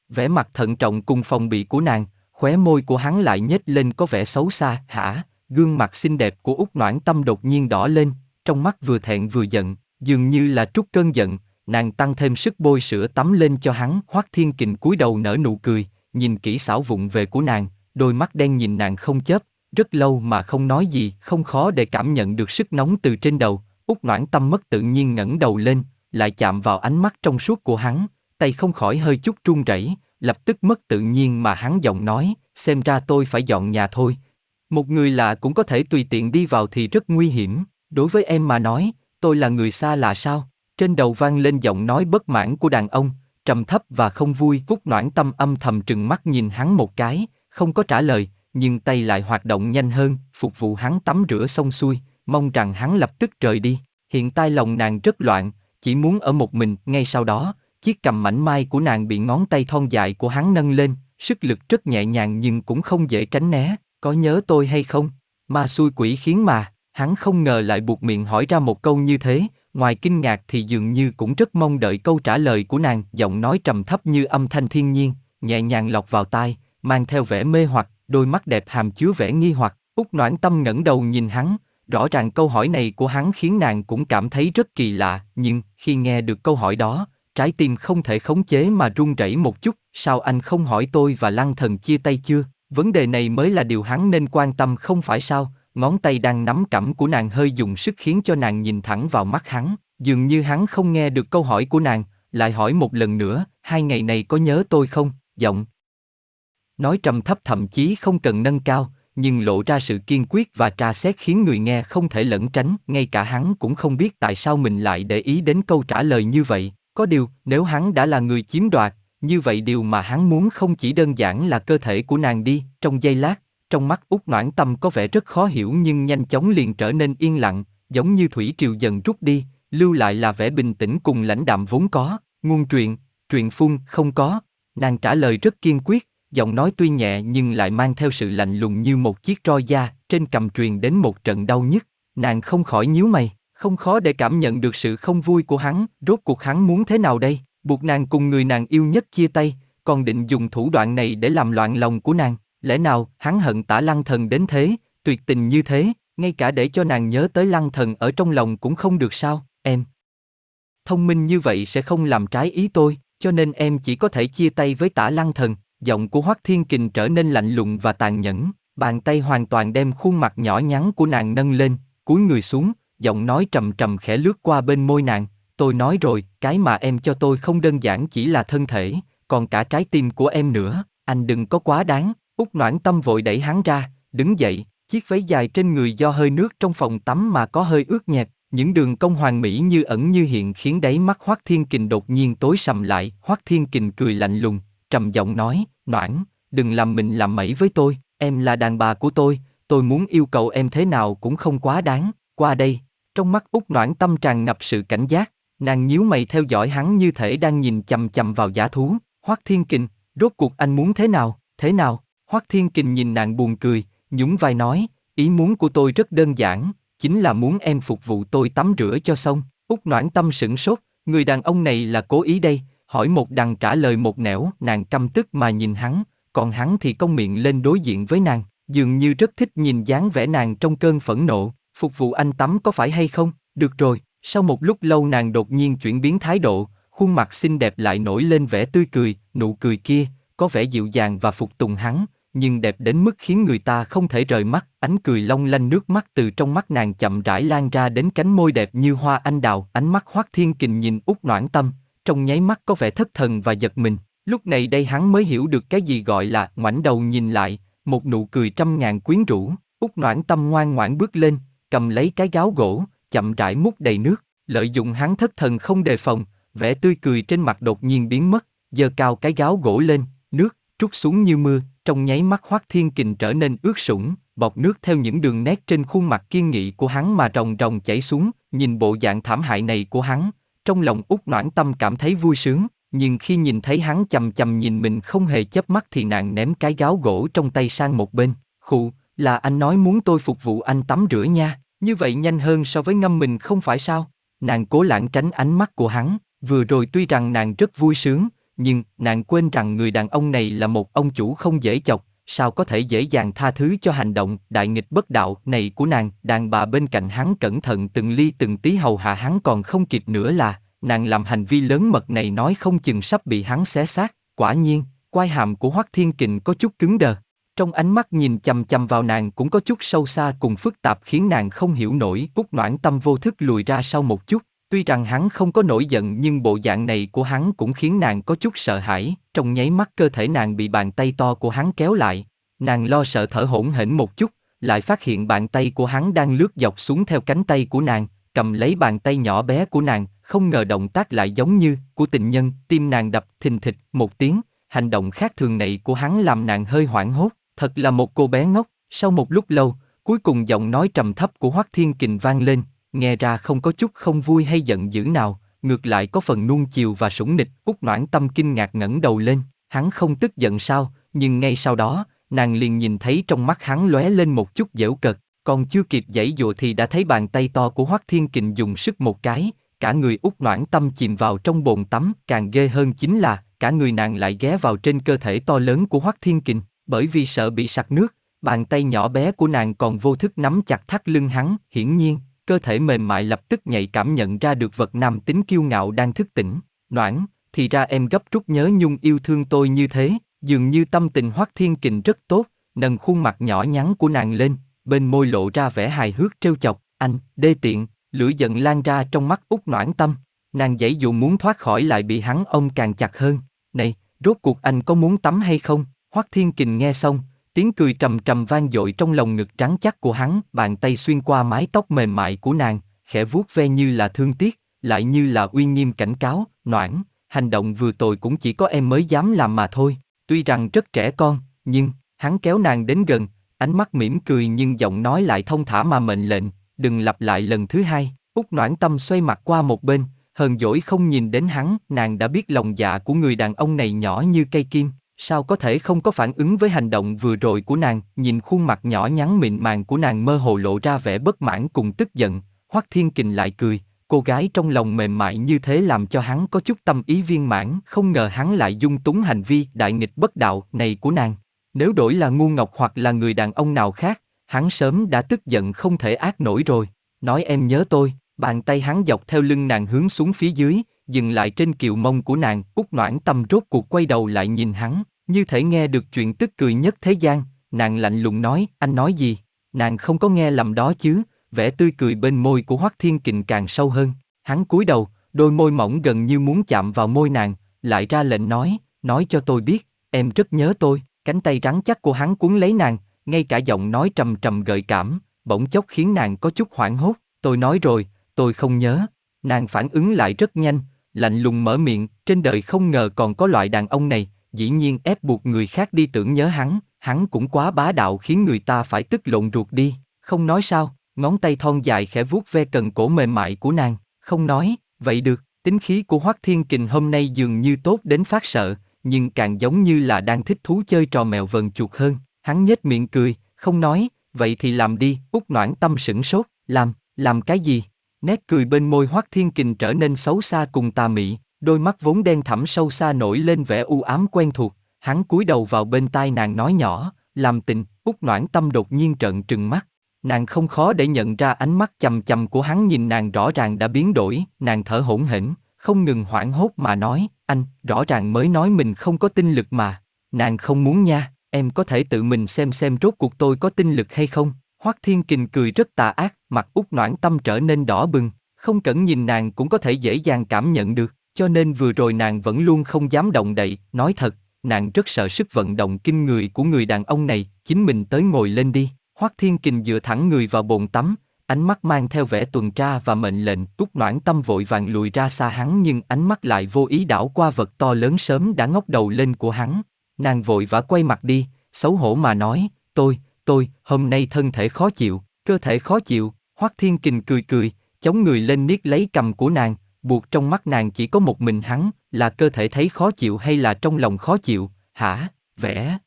Vẻ mặt thận trọng cùng phòng bị của nàng, khóe môi của hắn lại nhếch lên có vẻ xấu xa, hả? Gương mặt xinh đẹp của út noãn tâm đột nhiên đỏ lên, trong mắt vừa thẹn vừa giận, dường như là trút cơn giận, nàng tăng thêm sức bôi sữa tắm lên cho hắn. Hoắc Thiên Kình cúi đầu nở nụ cười, nhìn kỹ xảo vụng về của nàng, đôi mắt đen nhìn nàng không chớp, rất lâu mà không nói gì, không khó để cảm nhận được sức nóng từ trên đầu. Út noãn tâm mất tự nhiên ngẩng đầu lên, lại chạm vào ánh mắt trong suốt của hắn, tay không khỏi hơi chút run rẩy, lập tức mất tự nhiên mà hắn giọng nói, xem ra tôi phải dọn nhà thôi. Một người lạ cũng có thể tùy tiện đi vào thì rất nguy hiểm, đối với em mà nói, tôi là người xa lạ sao? Trên đầu vang lên giọng nói bất mãn của đàn ông, trầm thấp và không vui. Cúc noãn tâm âm thầm trừng mắt nhìn hắn một cái, không có trả lời, nhưng tay lại hoạt động nhanh hơn, phục vụ hắn tắm rửa xong xuôi, mong rằng hắn lập tức rời đi. Hiện tại lòng nàng rất loạn, chỉ muốn ở một mình. Ngay sau đó, chiếc cầm mảnh mai của nàng bị ngón tay thon dài của hắn nâng lên, sức lực rất nhẹ nhàng nhưng cũng không dễ tránh né. Có nhớ tôi hay không? Ma xui quỷ khiến mà, hắn không ngờ lại buộc miệng hỏi ra một câu như thế, ngoài kinh ngạc thì dường như cũng rất mong đợi câu trả lời của nàng, giọng nói trầm thấp như âm thanh thiên nhiên, nhẹ nhàng lọt vào tai, mang theo vẻ mê hoặc, đôi mắt đẹp hàm chứa vẻ nghi hoặc. Úc Noãn Tâm ngẩng đầu nhìn hắn, rõ ràng câu hỏi này của hắn khiến nàng cũng cảm thấy rất kỳ lạ, nhưng khi nghe được câu hỏi đó, trái tim không thể khống chế mà run rẩy một chút, sao anh không hỏi tôi và Lăng Thần chia tay chưa? Vấn đề này mới là điều hắn nên quan tâm không phải sao? Ngón tay đang nắm cẩm của nàng hơi dùng sức khiến cho nàng nhìn thẳng vào mắt hắn, dường như hắn không nghe được câu hỏi của nàng, lại hỏi một lần nữa, hai ngày này có nhớ tôi không? Giọng nói trầm thấp thậm chí không cần nâng cao, nhưng lộ ra sự kiên quyết và tra xét khiến người nghe không thể lẩn tránh, ngay cả hắn cũng không biết tại sao mình lại để ý đến câu trả lời như vậy. Có điều, nếu hắn đã là người chiếm đoạt, như vậy điều mà hắn muốn không chỉ đơn giản là cơ thể của nàng đi, trong giây lát, trong mắt út noãn tâm có vẻ rất khó hiểu nhưng nhanh chóng liền trở nên yên lặng, giống như thủy triều dần rút đi, lưu lại là vẻ bình tĩnh cùng lãnh đạm vốn có, nguồn truyền, truyền phun không có, nàng trả lời rất kiên quyết, giọng nói tuy nhẹ nhưng lại mang theo sự lạnh lùng như một chiếc roi da, trên cầm truyền đến một trận đau nhức, nàng không khỏi nhíu mày, không khó để cảm nhận được sự không vui của hắn, rốt cuộc hắn muốn thế nào đây, buộc nàng cùng người nàng yêu nhất chia tay, còn định dùng thủ đoạn này để làm loạn lòng của nàng, lẽ nào hắn hận tả lăng thần đến thế, tuyệt tình như thế, ngay cả để cho nàng nhớ tới lăng thần ở trong lòng cũng không được sao, em. Thông minh như vậy sẽ không làm trái ý tôi, cho nên em chỉ có thể chia tay với tả lăng thần, giọng của Hoắc Thiên Kình trở nên lạnh lùng và tàn nhẫn, bàn tay hoàn toàn đem khuôn mặt nhỏ nhắn của nàng nâng lên, cúi người xuống, giọng nói trầm trầm khẽ lướt qua bên môi nàng, tôi nói rồi, cái mà em cho tôi không đơn giản chỉ là thân thể, còn cả trái tim của em nữa, anh đừng có quá đáng, út noãn tâm vội đẩy hắn ra, đứng dậy, chiếc váy dài trên người do hơi nước trong phòng tắm mà có hơi ướt nhẹp, những đường cong hoàn mỹ như ẩn như hiện khiến đáy mắt Hoắc Thiên Kình đột nhiên tối sầm lại, Hoắc Thiên Kình cười lạnh lùng, trầm giọng nói, Noãn, đừng làm mình làm mẩy với tôi, em là đàn bà của tôi, tôi muốn yêu cầu em thế nào cũng không quá đáng, qua đây, trong mắt út Noãn tâm tràn ngập sự cảnh giác, nàng nhíu mày theo dõi hắn như thể đang nhìn chầm chầm vào giả thú, Hoắc Thiên Kình, rốt cuộc anh muốn thế nào, thế nào, Hoắc Thiên Kình nhìn nàng buồn cười, nhún vai nói, ý muốn của tôi rất đơn giản, chính là muốn em phục vụ tôi tắm rửa cho xong, út Noãn tâm sửng sốt, người đàn ông này là cố ý đây, hỏi một đằng trả lời một nẻo, nàng căm tức mà nhìn hắn, còn hắn thì cong miệng lên đối diện với nàng, dường như rất thích nhìn dáng vẻ nàng trong cơn phẫn nộ, phục vụ anh tắm có phải hay không, được rồi, sau một lúc lâu nàng đột nhiên chuyển biến thái độ, khuôn mặt xinh đẹp lại nổi lên vẻ tươi cười, nụ cười kia, có vẻ dịu dàng và phục tùng hắn, nhưng đẹp đến mức khiến người ta không thể rời mắt, ánh cười long lanh nước mắt từ trong mắt nàng chậm rãi lan ra đến cánh môi đẹp như hoa anh đào, ánh mắt hoác thiên kình nhìn út noãn tâm, trong nháy mắt có vẻ thất thần và giật mình. Lúc này đây hắn mới hiểu được cái gì gọi là ngoảnh đầu nhìn lại, một nụ cười trăm ngàn quyến rũ. Út noãn tâm ngoan ngoãn bước lên, cầm lấy cái gáo gỗ, chậm rãi múc đầy nước, lợi dụng hắn thất thần không đề phòng, vẻ tươi cười trên mặt đột nhiên biến mất, giơ cao cái gáo gỗ lên, nước trút xuống như mưa, trong nháy mắt Hoắc Thiên Kình trở nên ướt sũng, bọt nước theo những đường nét trên khuôn mặt kiên nghị của hắn mà ròng ròng chảy xuống, nhìn bộ dạng thảm hại này của hắn, trong lòng út noãn tâm cảm thấy vui sướng, nhưng khi nhìn thấy hắn chầm chầm nhìn mình không hề chớp mắt thì nàng ném cái gáo gỗ trong tay sang một bên. Khụ, là anh nói muốn tôi phục vụ anh tắm rửa nha, như vậy nhanh hơn so với ngâm mình không phải sao? Nàng cố lãng tránh ánh mắt của hắn, vừa rồi tuy rằng nàng rất vui sướng, nhưng nàng quên rằng người đàn ông này là một ông chủ không dễ chọc, sao có thể dễ dàng tha thứ cho hành động đại nghịch bất đạo này của nàng, đàn bà bên cạnh hắn cẩn thận từng ly từng tí hầu hạ hắn còn không kịp nữa là, nàng làm hành vi lớn mật này nói không chừng sắp bị hắn xé xác, quả nhiên, quai hàm của Hoắc Thiên Kình có chút cứng đờ. Trong ánh mắt nhìn chầm chầm vào nàng cũng có chút sâu xa cùng phức tạp khiến nàng không hiểu nổi, cúc noãn tâm vô thức lùi ra sau một chút, Tuy rằng hắn không có nổi giận nhưng bộ dạng này của hắn cũng khiến nàng có chút sợ hãi, trong nháy mắt cơ thể nàng bị bàn tay to của hắn kéo lại. Nàng lo sợ thở hổn hển một chút, lại phát hiện bàn tay của hắn đang lướt dọc xuống theo cánh tay của nàng, cầm lấy bàn tay nhỏ bé của nàng, không ngờ động tác lại giống như của tình nhân, tim nàng đập thình thịch một tiếng, hành động khác thường này của hắn làm nàng hơi hoảng hốt, thật là một cô bé ngốc. Sau một lúc lâu, cuối cùng giọng nói trầm thấp của Hoắc Thiên Kình vang lên, nghe ra không có chút không vui hay giận dữ nào, ngược lại có phần nuông chiều và sủng nịch. Úc Noãn Tâm kinh ngạc ngẩng đầu lên, hắn không tức giận sao? Nhưng ngay sau đó, nàng liền nhìn thấy trong mắt hắn lóe lên một chút dễu cợt, còn chưa kịp giãy dụa thì đã thấy bàn tay to của Hoắc Thiên Kình dùng sức một cái, cả người út noãn tâm chìm vào trong bồn tắm, càng ghê hơn chính là cả người nàng lại ghé vào trên cơ thể to lớn của Hoắc Thiên Kình, bởi vì sợ bị sặc nước, bàn tay nhỏ bé của nàng còn vô thức nắm chặt thắt lưng hắn, hiển nhiên, cơ thể mềm mại lập tức nhạy cảm nhận ra được vật nam tính kiêu ngạo đang thức tỉnh, noãn, thì ra em gấp rút nhớ nhung yêu thương tôi như thế, dường như tâm tình Hoắc Thiên Kình rất tốt, nâng khuôn mặt nhỏ nhắn của nàng lên, bên môi lộ ra vẻ hài hước trêu chọc, anh, đê tiện, lửa giận lan ra trong mắt út noãn tâm, nàng dãy dụ muốn thoát khỏi lại bị hắn ôm càng chặt hơn, này, rốt cuộc anh có muốn tắm hay không? Hoắc Thiên Kình nghe xong, tiếng cười trầm trầm vang dội trong lồng ngực trắng chắc của hắn, bàn tay xuyên qua mái tóc mềm mại của nàng, khẽ vuốt ve như là thương tiếc, lại như là uy nghiêm cảnh cáo, noãn, hành động vừa tồi cũng chỉ có em mới dám làm mà thôi, tuy rằng rất trẻ con, nhưng, hắn kéo nàng đến gần, ánh mắt mỉm cười nhưng giọng nói lại thông thả mà mệnh lệnh, đừng lặp lại lần thứ hai. út Noãn Tâm xoay mặt qua một bên, hờn dỗi không nhìn đến hắn, nàng đã biết lòng dạ của người đàn ông này nhỏ như cây kim, sao có thể không có phản ứng với hành động vừa rồi của nàng, nhìn khuôn mặt nhỏ nhắn mịn màng của nàng mơ hồ lộ ra vẻ bất mãn cùng tức giận, Hoắc Thiên Kình lại cười, cô gái trong lòng mềm mại như thế làm cho hắn có chút tâm ý viên mãn, không ngờ hắn lại dung túng hành vi đại nghịch bất đạo này của nàng. Nếu đổi là ngu ngọc hoặc là người đàn ông nào khác, hắn sớm đã tức giận không thể ác nổi rồi. Nói em nhớ tôi, bàn tay hắn dọc theo lưng nàng hướng xuống phía dưới, dừng lại trên kiều mông của nàng, út noãn tâm rốt cuộc quay đầu lại nhìn hắn, như thể nghe được chuyện tức cười nhất thế gian, nàng lạnh lùng nói, anh nói gì? Nàng không có nghe lầm đó chứ, vẻ tươi cười bên môi của Hoắc Thiên Kình càng sâu hơn, hắn cúi đầu, đôi môi mỏng gần như muốn chạm vào môi nàng, lại ra lệnh nói, nói cho tôi biết, em rất nhớ tôi, cánh tay rắn chắc của hắn cuốn lấy nàng, ngay cả giọng nói trầm trầm gợi cảm, bỗng chốc khiến nàng có chút hoảng hốt, tôi nói rồi, tôi không nhớ. Nàng phản ứng lại rất nhanh, lạnh lùng mở miệng, trên đời không ngờ còn có loại đàn ông này, dĩ nhiên ép buộc người khác đi tưởng nhớ hắn, hắn cũng quá bá đạo khiến người ta phải tức lộn ruột đi, không nói sao, ngón tay thon dài khẽ vuốt ve cần cổ mềm mại của nàng, không nói, vậy được, tính khí của Hoắc Thiên Kình hôm nay dường như tốt đến phát sợ, nhưng càng giống như là đang thích thú chơi trò mèo vần chuột hơn, hắn nhếch miệng cười, không nói, vậy thì làm đi, út noãn tâm sửng sốt, làm, làm cái gì? Nét cười bên môi Hoắc Thiên Kình trở nên xấu xa cùng tà mị, đôi mắt vốn đen thẳm sâu xa nổi lên vẻ u ám quen thuộc, hắn cúi đầu vào bên tai nàng nói nhỏ, làm tình, út noãn tâm đột nhiên trợn trừng mắt. Nàng không khó để nhận ra ánh mắt chầm chầm của hắn nhìn nàng rõ ràng đã biến đổi, nàng thở hổn hển, không ngừng hoảng hốt mà nói, anh, rõ ràng mới nói mình không có tinh lực mà, nàng không muốn nha em có thể tự mình xem xem rốt cuộc tôi có tinh lực hay không. Hoắc Thiên Kình cười rất tà ác, mặt út noãn tâm trở nên đỏ bừng, không cần nhìn nàng cũng có thể dễ dàng cảm nhận được, cho nên vừa rồi nàng vẫn luôn không dám động đậy, nói thật, nàng rất sợ sức vận động kinh người của người đàn ông này, chính mình tới ngồi lên đi. Hoắc Thiên Kình dựa thẳng người vào bồn tắm, ánh mắt mang theo vẻ tuần tra và mệnh lệnh, túc noãn tâm vội vàng lùi ra xa hắn nhưng ánh mắt lại vô ý đảo qua vật to lớn sớm đã ngóc đầu lên của hắn, Nàng vội vã quay mặt đi, xấu hổ mà nói, tôi, tôi, hôm nay thân thể khó chịu, cơ thể khó chịu, Hoắc Thiên Kình cười cười, chống người lên niết lấy cầm của nàng, buộc trong mắt nàng chỉ có một mình hắn, là cơ thể thấy khó chịu hay là trong lòng khó chịu, hả, vẽ.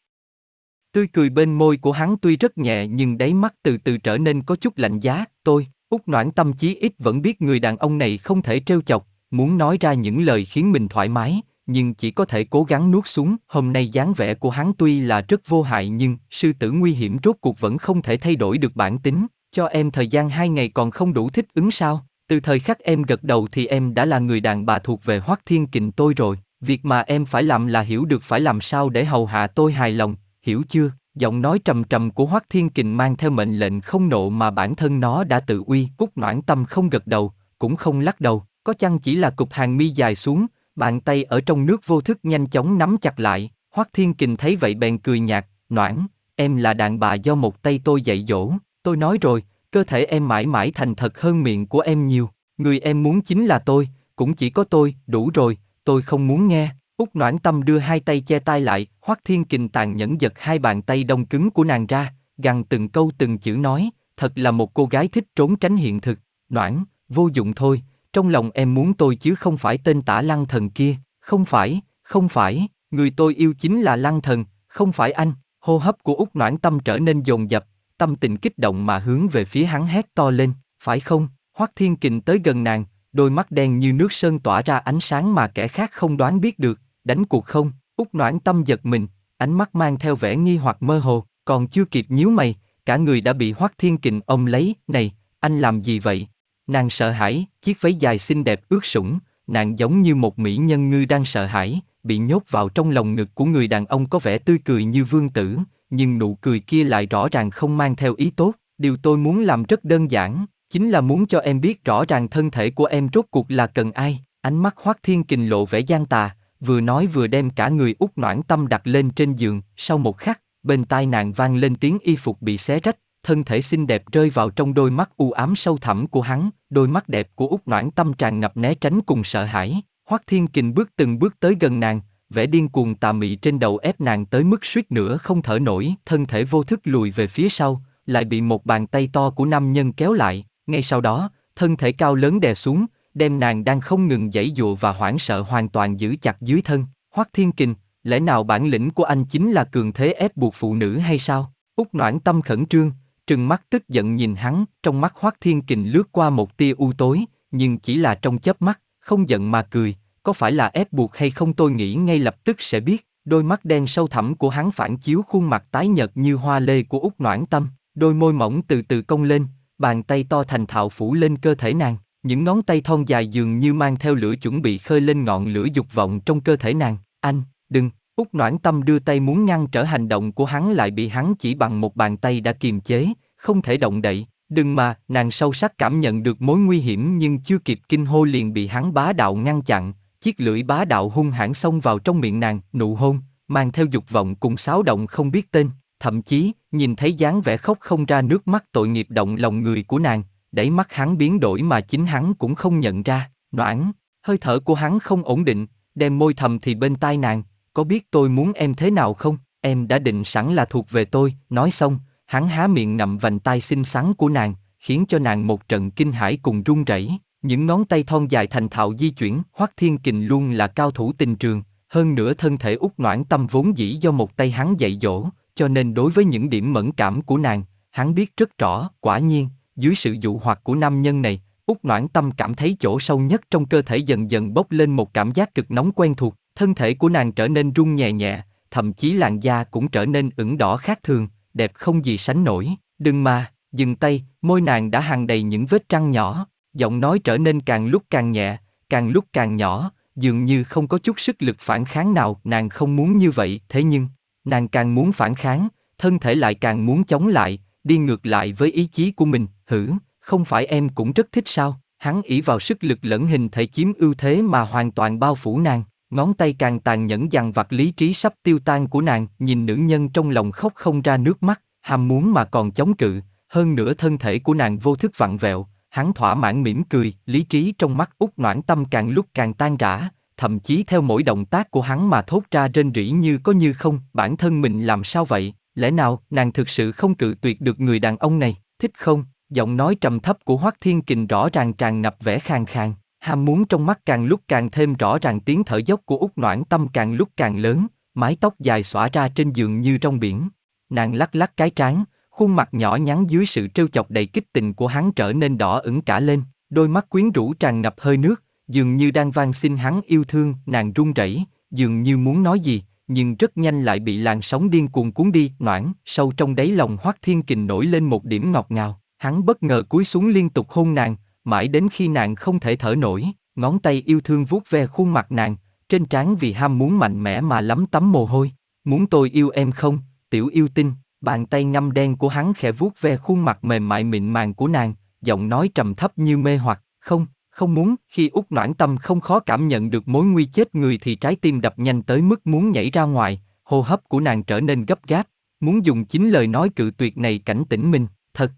Tươi cười bên môi của hắn tuy rất nhẹ nhưng đáy mắt từ từ trở nên có chút lạnh giá, tôi, út noãn tâm chí ít vẫn biết người đàn ông này không thể trêu chọc, muốn nói ra những lời khiến mình thoải mái, nhưng chỉ có thể cố gắng nuốt xuống. Hôm nay dáng vẻ của hắn tuy là rất vô hại nhưng sư tử nguy hiểm rốt cuộc vẫn không thể thay đổi được bản tính. Cho em thời gian hai ngày còn không đủ thích ứng sao? Từ thời khắc em gật đầu thì em đã là người đàn bà thuộc về Hoắc Thiên Kình tôi rồi. Việc mà em phải làm là hiểu được phải làm sao để hầu hạ tôi hài lòng, hiểu chưa? Giọng nói trầm trầm của Hoắc Thiên Kình mang theo mệnh lệnh không nộ mà bản thân nó đã tự uy. Cúc noãn tâm không gật đầu, cũng không lắc đầu, có chăng chỉ là cục hàng mi dài xuống, Bàn tay ở trong nước vô thức nhanh chóng nắm chặt lại, Hoắc Thiên Kình thấy vậy bèn cười nhạt, noãn, em là đàn bà do một tay tôi dạy dỗ, tôi nói rồi, cơ thể em mãi mãi thành thật hơn miệng của em nhiều. Người em muốn chính là tôi, cũng chỉ có tôi, đủ rồi, tôi không muốn nghe. Úc Noãn Tâm đưa hai tay che tai lại, Hoắc Thiên Kình tàn nhẫn giật hai bàn tay đông cứng của nàng ra, gằn từng câu từng chữ nói, thật là một cô gái thích trốn tránh hiện thực. Noãn, vô dụng thôi, trong lòng em muốn tôi chứ không phải tên tả lăng thần kia, không phải, không phải, người tôi yêu chính là lăng thần, không phải anh. Hô hấp của Úc Noãn Tâm trở nên dồn dập, tâm tình kích động mà hướng về phía hắn hét to lên, phải không? Hoắc Thiên Kình tới gần nàng, đôi mắt đen như nước sơn tỏa ra ánh sáng mà kẻ khác không đoán biết được, đánh cuộc không? Úc Noãn Tâm giật mình, ánh mắt mang theo vẻ nghi hoặc mơ hồ, còn chưa kịp nhíu mày, cả người đã bị Hoắc Thiên Kình ôm lấy, này, anh làm gì vậy? Nàng sợ hãi, chiếc váy dài xinh đẹp ướt sũng, nàng giống như một mỹ nhân ngư đang sợ hãi, bị nhốt vào trong lòng ngực của người đàn ông có vẻ tươi cười như vương tử, nhưng nụ cười kia lại rõ ràng không mang theo ý tốt. Điều tôi muốn làm rất đơn giản, chính là muốn cho em biết rõ ràng thân thể của em rốt cuộc là cần ai. Ánh mắt hoác Thiên Kình lộ vẻ gian tà, vừa nói vừa đem cả người út noãn tâm đặt lên trên giường. Sau một khắc, bên tai nàng vang lên tiếng y phục bị xé rách, thân thể xinh đẹp rơi vào trong đôi mắt u ám sâu thẳm của hắn. Đôi mắt đẹp của út noãn tâm tràn ngập né tránh cùng sợ hãi. Hoắc Thiên Kình bước từng bước tới gần nàng, vẻ điên cuồng tà mị trên đầu ép nàng tới mức suýt nữa không thở nổi, thân thể vô thức lùi về phía sau, lại bị một bàn tay to của nam nhân kéo lại, ngay sau đó, thân thể cao lớn đè xuống, đem nàng đang không ngừng giãy dụa và hoảng sợ hoàn toàn giữ chặt dưới thân. Hoắc Thiên Kình, lẽ nào bản lĩnh của anh chính là cường thế ép buộc phụ nữ hay sao? Úc Noãn tâm khẩn trương, trừng mắt tức giận nhìn hắn, trong mắt Hoắc Thiên Kình lướt qua một tia u tối, nhưng chỉ là trong chớp mắt, không giận mà cười, có phải là ép buộc hay không tôi nghĩ ngay lập tức sẽ biết. Đôi mắt đen sâu thẳm của hắn phản chiếu khuôn mặt tái nhợt như hoa lê của Úc noãn tâm, đôi môi mỏng từ từ cong lên, bàn tay to thành thạo phủ lên cơ thể nàng, những ngón tay thon dài dường như mang theo lửa chuẩn bị khơi lên ngọn lửa dục vọng trong cơ thể nàng. Anh, đừng, Úc noãn tâm đưa tay muốn ngăn trở hành động của hắn lại bị hắn chỉ bằng một bàn tay đã kiềm chế, không thể động đậy. Đừng mà, nàng sâu sắc cảm nhận được mối nguy hiểm nhưng chưa kịp kinh hô liền bị hắn bá đạo ngăn chặn, chiếc lưỡi bá đạo hung hãn xông vào trong miệng nàng, nụ hôn, mang theo dục vọng cùng xáo động không biết tên, thậm chí, nhìn thấy dáng vẻ khóc không ra nước mắt tội nghiệp động lòng người của nàng, đẩy mắt hắn biến đổi mà chính hắn cũng không nhận ra, noãn, hơi thở của hắn không ổn định, đem môi thầm thì bên tai nàng, có biết tôi muốn em thế nào không, em đã định sẵn là thuộc về tôi, nói xong, hắn há miệng ngậm vành tai xinh xắn của nàng, khiến cho nàng một trận kinh hãi cùng run rẩy. Những ngón tay thon dài thành thạo di chuyển, Hoắc Thiên Kình luôn là cao thủ tình trường, hơn nữa thân thể út noãn tâm vốn dĩ do một tay hắn dạy dỗ, cho nên đối với những điểm mẫn cảm của nàng, hắn biết rất rõ, quả nhiên, dưới sự dụ hoặc của nam nhân này, út noãn tâm cảm thấy chỗ sâu nhất trong cơ thể dần dần bốc lên một cảm giác cực nóng quen thuộc, thân thể của nàng trở nên rung nhẹ nhẹ, thậm chí làn da cũng trở nên ửng đỏ khác thường, đẹp không gì sánh nổi, đừng mà, dừng tay, môi nàng đã hằn đầy những vết trăng nhỏ, giọng nói trở nên càng lúc càng nhẹ, càng lúc càng nhỏ, dường như không có chút sức lực phản kháng nào, nàng không muốn như vậy, thế nhưng, nàng càng muốn phản kháng, thân thể lại càng muốn chống lại, đi ngược lại với ý chí của mình, hử, không phải em cũng rất thích sao? Hắn ỷ vào sức lực lẫn hình thể chiếm ưu thế mà hoàn toàn bao phủ nàng, ngón tay càng tàn nhẫn dằn vặt lý trí sắp tiêu tan của nàng, nhìn nữ nhân trong lòng khóc không ra nước mắt, ham muốn mà còn chống cự, hơn nữa thân thể của nàng vô thức vặn vẹo, hắn thỏa mãn mỉm cười, lý trí trong mắt út noãn tâm càng lúc càng tan rã, thậm chí theo mỗi động tác của hắn mà thốt ra rên rỉ như có như không, bản thân mình làm sao vậy, lẽ nào nàng thực sự không cự tuyệt được người đàn ông này, thích không? Giọng nói trầm thấp của Hoắc Thiên Kình rõ ràng tràn ngập vẻ khàn khàn, ham muốn trong mắt càng lúc càng thêm rõ ràng tiếng thở dốc của út noãn tâm càng lúc càng lớn, mái tóc dài xõa ra trên giường như trong biển. Nàng lắc lắc cái trán, Khuôn mặt nhỏ nhắn dưới sự trêu chọc đầy kích tình của hắn trở nên đỏ ửng cả lên, đôi mắt quyến rũ tràn ngập hơi nước, dường như đang van xin hắn yêu thương, nàng run rẩy, dường như muốn nói gì, nhưng rất nhanh lại bị làn sóng điên cuồng cuốn đi, noãn, sâu trong đáy lòng Hoắc Thiên Kình nổi lên một điểm ngọt ngào, hắn bất ngờ cúi xuống liên tục hôn nàng, mãi đến khi nàng không thể thở nổi, ngón tay yêu thương vuốt ve khuôn mặt nàng, trên trán vì ham muốn mạnh mẽ mà lắm tấm mồ hôi, muốn tôi yêu em không, tiểu yêu tinh, Bàn tay ngăm đen của hắn khẽ vuốt ve khuôn mặt mềm mại mịn màng của nàng, giọng nói trầm thấp như mê hoặc, không, không muốn, khi út noãn tâm không khó cảm nhận được mối nguy chết người thì trái tim đập nhanh tới mức muốn nhảy ra ngoài, hô hấp của nàng trở nên gấp gáp, muốn dùng chính lời nói cự tuyệt này cảnh tỉnh mình, thật.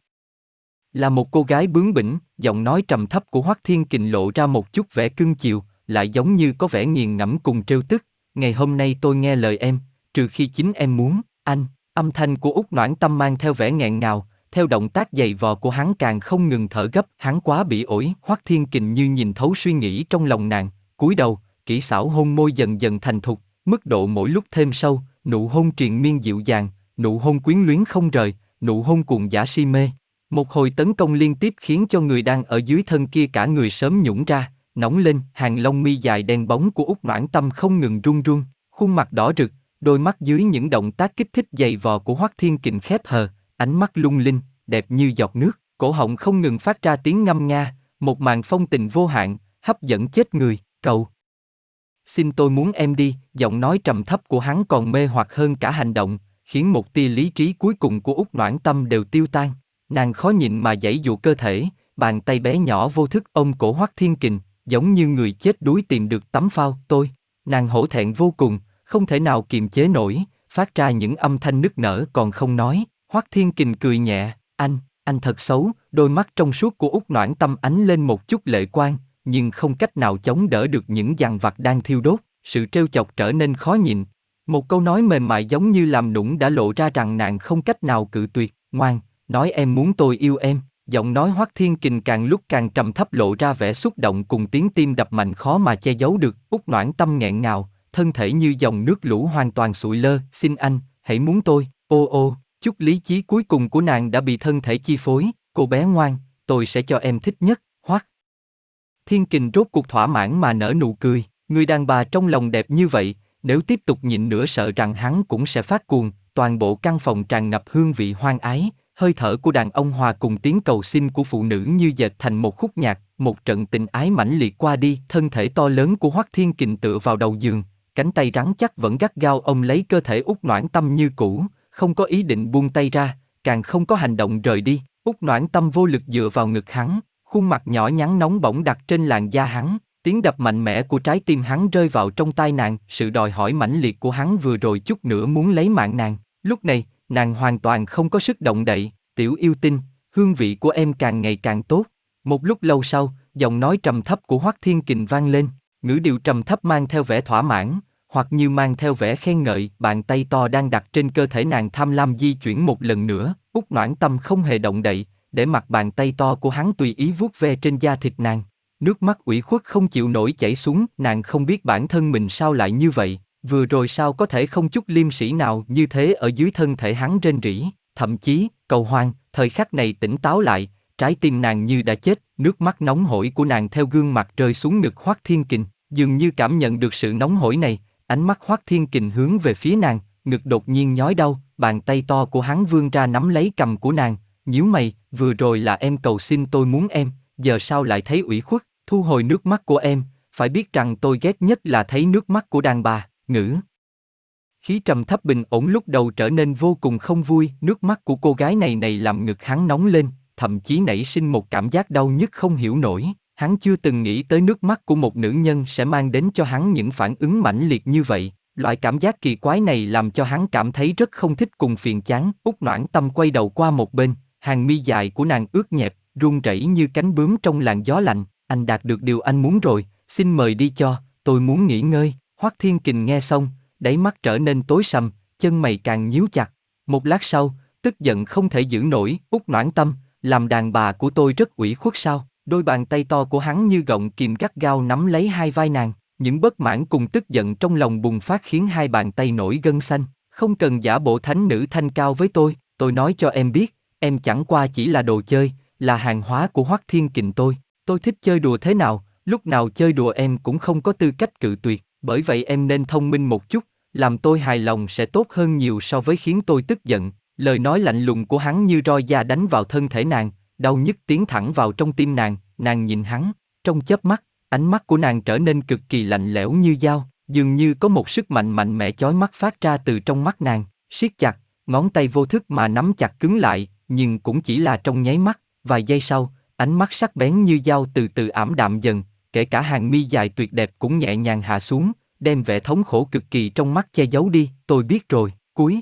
Là một cô gái bướng bỉnh, giọng nói trầm thấp của Hoắc Thiên Kình lộ ra một chút vẻ cưng chiều, lại giống như có vẻ nghiền ngẫm cùng trêu tức. Ngày hôm nay tôi nghe lời em, trừ khi chính em muốn, anh. Âm thanh của út Noãn Tâm mang theo vẻ nghẹn ngào, theo động tác dày vò của hắn càng không ngừng thở gấp, hắn quá bị ổi, Hoắc Thiên Kình như nhìn thấu suy nghĩ trong lòng nàng, cúi đầu, kỹ xảo hôn môi dần dần thành thục, mức độ mỗi lúc thêm sâu, nụ hôn triền miên dịu dàng, nụ hôn quyến luyến không rời, nụ hôn cuồng giả si mê. Một hồi tấn công liên tiếp khiến cho người đang ở dưới thân kia cả người sớm nhũng ra, nóng lên, hàng lông mi dài đen bóng của út Noãn Tâm không ngừng run run, khuôn mặt đỏ rực, đôi mắt dưới những động tác kích thích dày vò của Hoắc Thiên Kình khép hờ, ánh mắt lung linh, đẹp như giọt nước, cổ họng không ngừng phát ra tiếng ngâm nga, một màn phong tình vô hạn, hấp dẫn chết người, cầu. Xin tôi muốn em đi, giọng nói trầm thấp của hắn còn mê hoặc hơn cả hành động, khiến một tia lý trí cuối cùng của út Noãn Tâm đều tiêu tan. Nàng khó nhịn mà giãy dụ cơ thể, bàn tay bé nhỏ vô thức ôm cổ Hoắc Thiên Kình, giống như người chết đuối tìm được tấm phao, tôi. Nàng hổ thẹn vô cùng, không thể nào kiềm chế nổi, phát ra những âm thanh nức nở còn không nói. Hoắc Thiên Kình cười nhẹ, anh, anh thật xấu, đôi mắt trong suốt của Úc Noãn Tâm ánh lên một chút lệ quan, nhưng không cách nào chống đỡ được những dằn vặt đang thiêu đốt, sự trêu chọc trở nên khó nhịn. Một câu nói mềm mại giống như làm nũng đã lộ ra rằng nàng không cách nào cự tuyệt, ngoan, nói em muốn tôi yêu em, giọng nói Hoắc Thiên Kình càng lúc càng trầm thấp lộ ra vẻ xúc động cùng tiếng tim đập mạnh khó mà che giấu được, út noãn tâm nghẹn ngào, thân thể như dòng nước lũ hoàn toàn sụi lơ, xin anh, hãy muốn tôi, ô ô, chút lý trí cuối cùng của nàng đã bị thân thể chi phối, cô bé ngoan, tôi sẽ cho em thích nhất, Hoắc. Thiên Kình rốt cuộc thỏa mãn mà nở nụ cười, người đàn bà trong lòng đẹp như vậy, nếu tiếp tục nhịn nữa sợ rằng hắn cũng sẽ phát cuồng, toàn bộ căn phòng tràn ngập hương vị hoang ái, hơi thở của đàn ông hòa cùng tiếng cầu xin của phụ nữ như dệt thành một khúc nhạc, một trận tình ái mãnh liệt qua đi, thân thể to lớn của Hoắc Thiên Kình tựa vào đầu giường, cánh tay rắn chắc vẫn gắt gao ông lấy cơ thể út noãn tâm như cũ, không có ý định buông tay ra, càng không có hành động rời đi, út noãn tâm vô lực dựa vào ngực hắn, khuôn mặt nhỏ nhắn nóng bỏng đặt trên làn da hắn, tiếng đập mạnh mẽ của trái tim hắn rơi vào trong tai nàng, sự đòi hỏi mãnh liệt của hắn vừa rồi chút nữa muốn lấy mạng nàng, lúc này, nàng hoàn toàn không có sức động đậy, tiểu yêu tinh, hương vị của em càng ngày càng tốt. Một lúc lâu sau, giọng nói trầm thấp của Hoắc Thiên Kình vang lên, ngữ điệu trầm thấp mang theo vẻ thỏa mãn, hoặc như mang theo vẻ khen ngợi, bàn tay to đang đặt trên cơ thể nàng tham lam di chuyển một lần nữa, út noãn tâm không hề động đậy, để mặt bàn tay to của hắn tùy ý vuốt ve trên da thịt nàng. Nước mắt ủy khuất không chịu nổi chảy xuống, nàng không biết bản thân mình sao lại như vậy, vừa rồi sao có thể không chút liêm sĩ nào như thế ở dưới thân thể hắn rên rỉ, thậm chí, cầu hoang, thời khắc này tỉnh táo lại, trái tim nàng như đã chết, nước mắt nóng hổi của nàng theo gương mặt rơi xuống ngực Hoắc Thiên Kình, dường như cảm nhận được sự nóng hổi này, ánh mắt Hoắc Thiên Kình hướng về phía nàng, ngực đột nhiên nhói đau, bàn tay to của hắn vươn ra nắm lấy cầm của nàng, nhíu mày, vừa rồi là em cầu xin tôi muốn em, giờ sao lại thấy ủy khuất, thu hồi nước mắt của em, phải biết rằng tôi ghét nhất là thấy nước mắt của đàn bà, ngữ. Khí trầm thấp bình ổn lúc đầu trở nên vô cùng không vui, nước mắt của cô gái này này làm ngực hắn nóng lên, thậm chí nảy sinh một cảm giác đau nhức không hiểu nổi. Hắn chưa từng nghĩ tới nước mắt của một nữ nhân sẽ mang đến cho hắn những phản ứng mãnh liệt như vậy. Loại cảm giác kỳ quái này làm cho hắn cảm thấy rất không thích cùng phiền chán. Út noãn tâm quay đầu qua một bên, hàng mi dài của nàng ướt nhẹp, run rẩy như cánh bướm trong làn gió lạnh. Anh đạt được điều anh muốn rồi, xin mời đi cho, tôi muốn nghỉ ngơi. Hoắc Thiên Kình nghe xong, đáy mắt trở nên tối sầm, chân mày càng nhíu chặt. Một lát sau, tức giận không thể giữ nổi, út noãn tâm, làm đàn bà của tôi rất ủy khuất sao? Đôi bàn tay to của hắn như gọng kìm gắt gao nắm lấy hai vai nàng, những bất mãn cùng tức giận trong lòng bùng phát khiến hai bàn tay nổi gân xanh. Không cần giả bộ thánh nữ thanh cao với tôi, tôi nói cho em biết, em chẳng qua chỉ là đồ chơi, là hàng hóa của Hoắc Thiên Kình tôi. Tôi thích chơi đùa thế nào, lúc nào chơi đùa em cũng không có tư cách cự tuyệt, bởi vậy em nên thông minh một chút, làm tôi hài lòng sẽ tốt hơn nhiều so với khiến tôi tức giận. Lời nói lạnh lùng của hắn như roi da đánh vào thân thể nàng, đau nhức tiến thẳng vào trong tim nàng, nàng nhìn hắn, trong chớp mắt, ánh mắt của nàng trở nên cực kỳ lạnh lẽo như dao, dường như có một sức mạnh mạnh mẽ chói mắt phát ra từ trong mắt nàng, siết chặt, ngón tay vô thức mà nắm chặt cứng lại, nhưng cũng chỉ là trong nháy mắt, vài giây sau, ánh mắt sắc bén như dao từ từ ảm đạm dần, kể cả hàng mi dài tuyệt đẹp cũng nhẹ nhàng hạ xuống, đem vẻ thống khổ cực kỳ trong mắt che giấu đi, tôi biết rồi, cuối.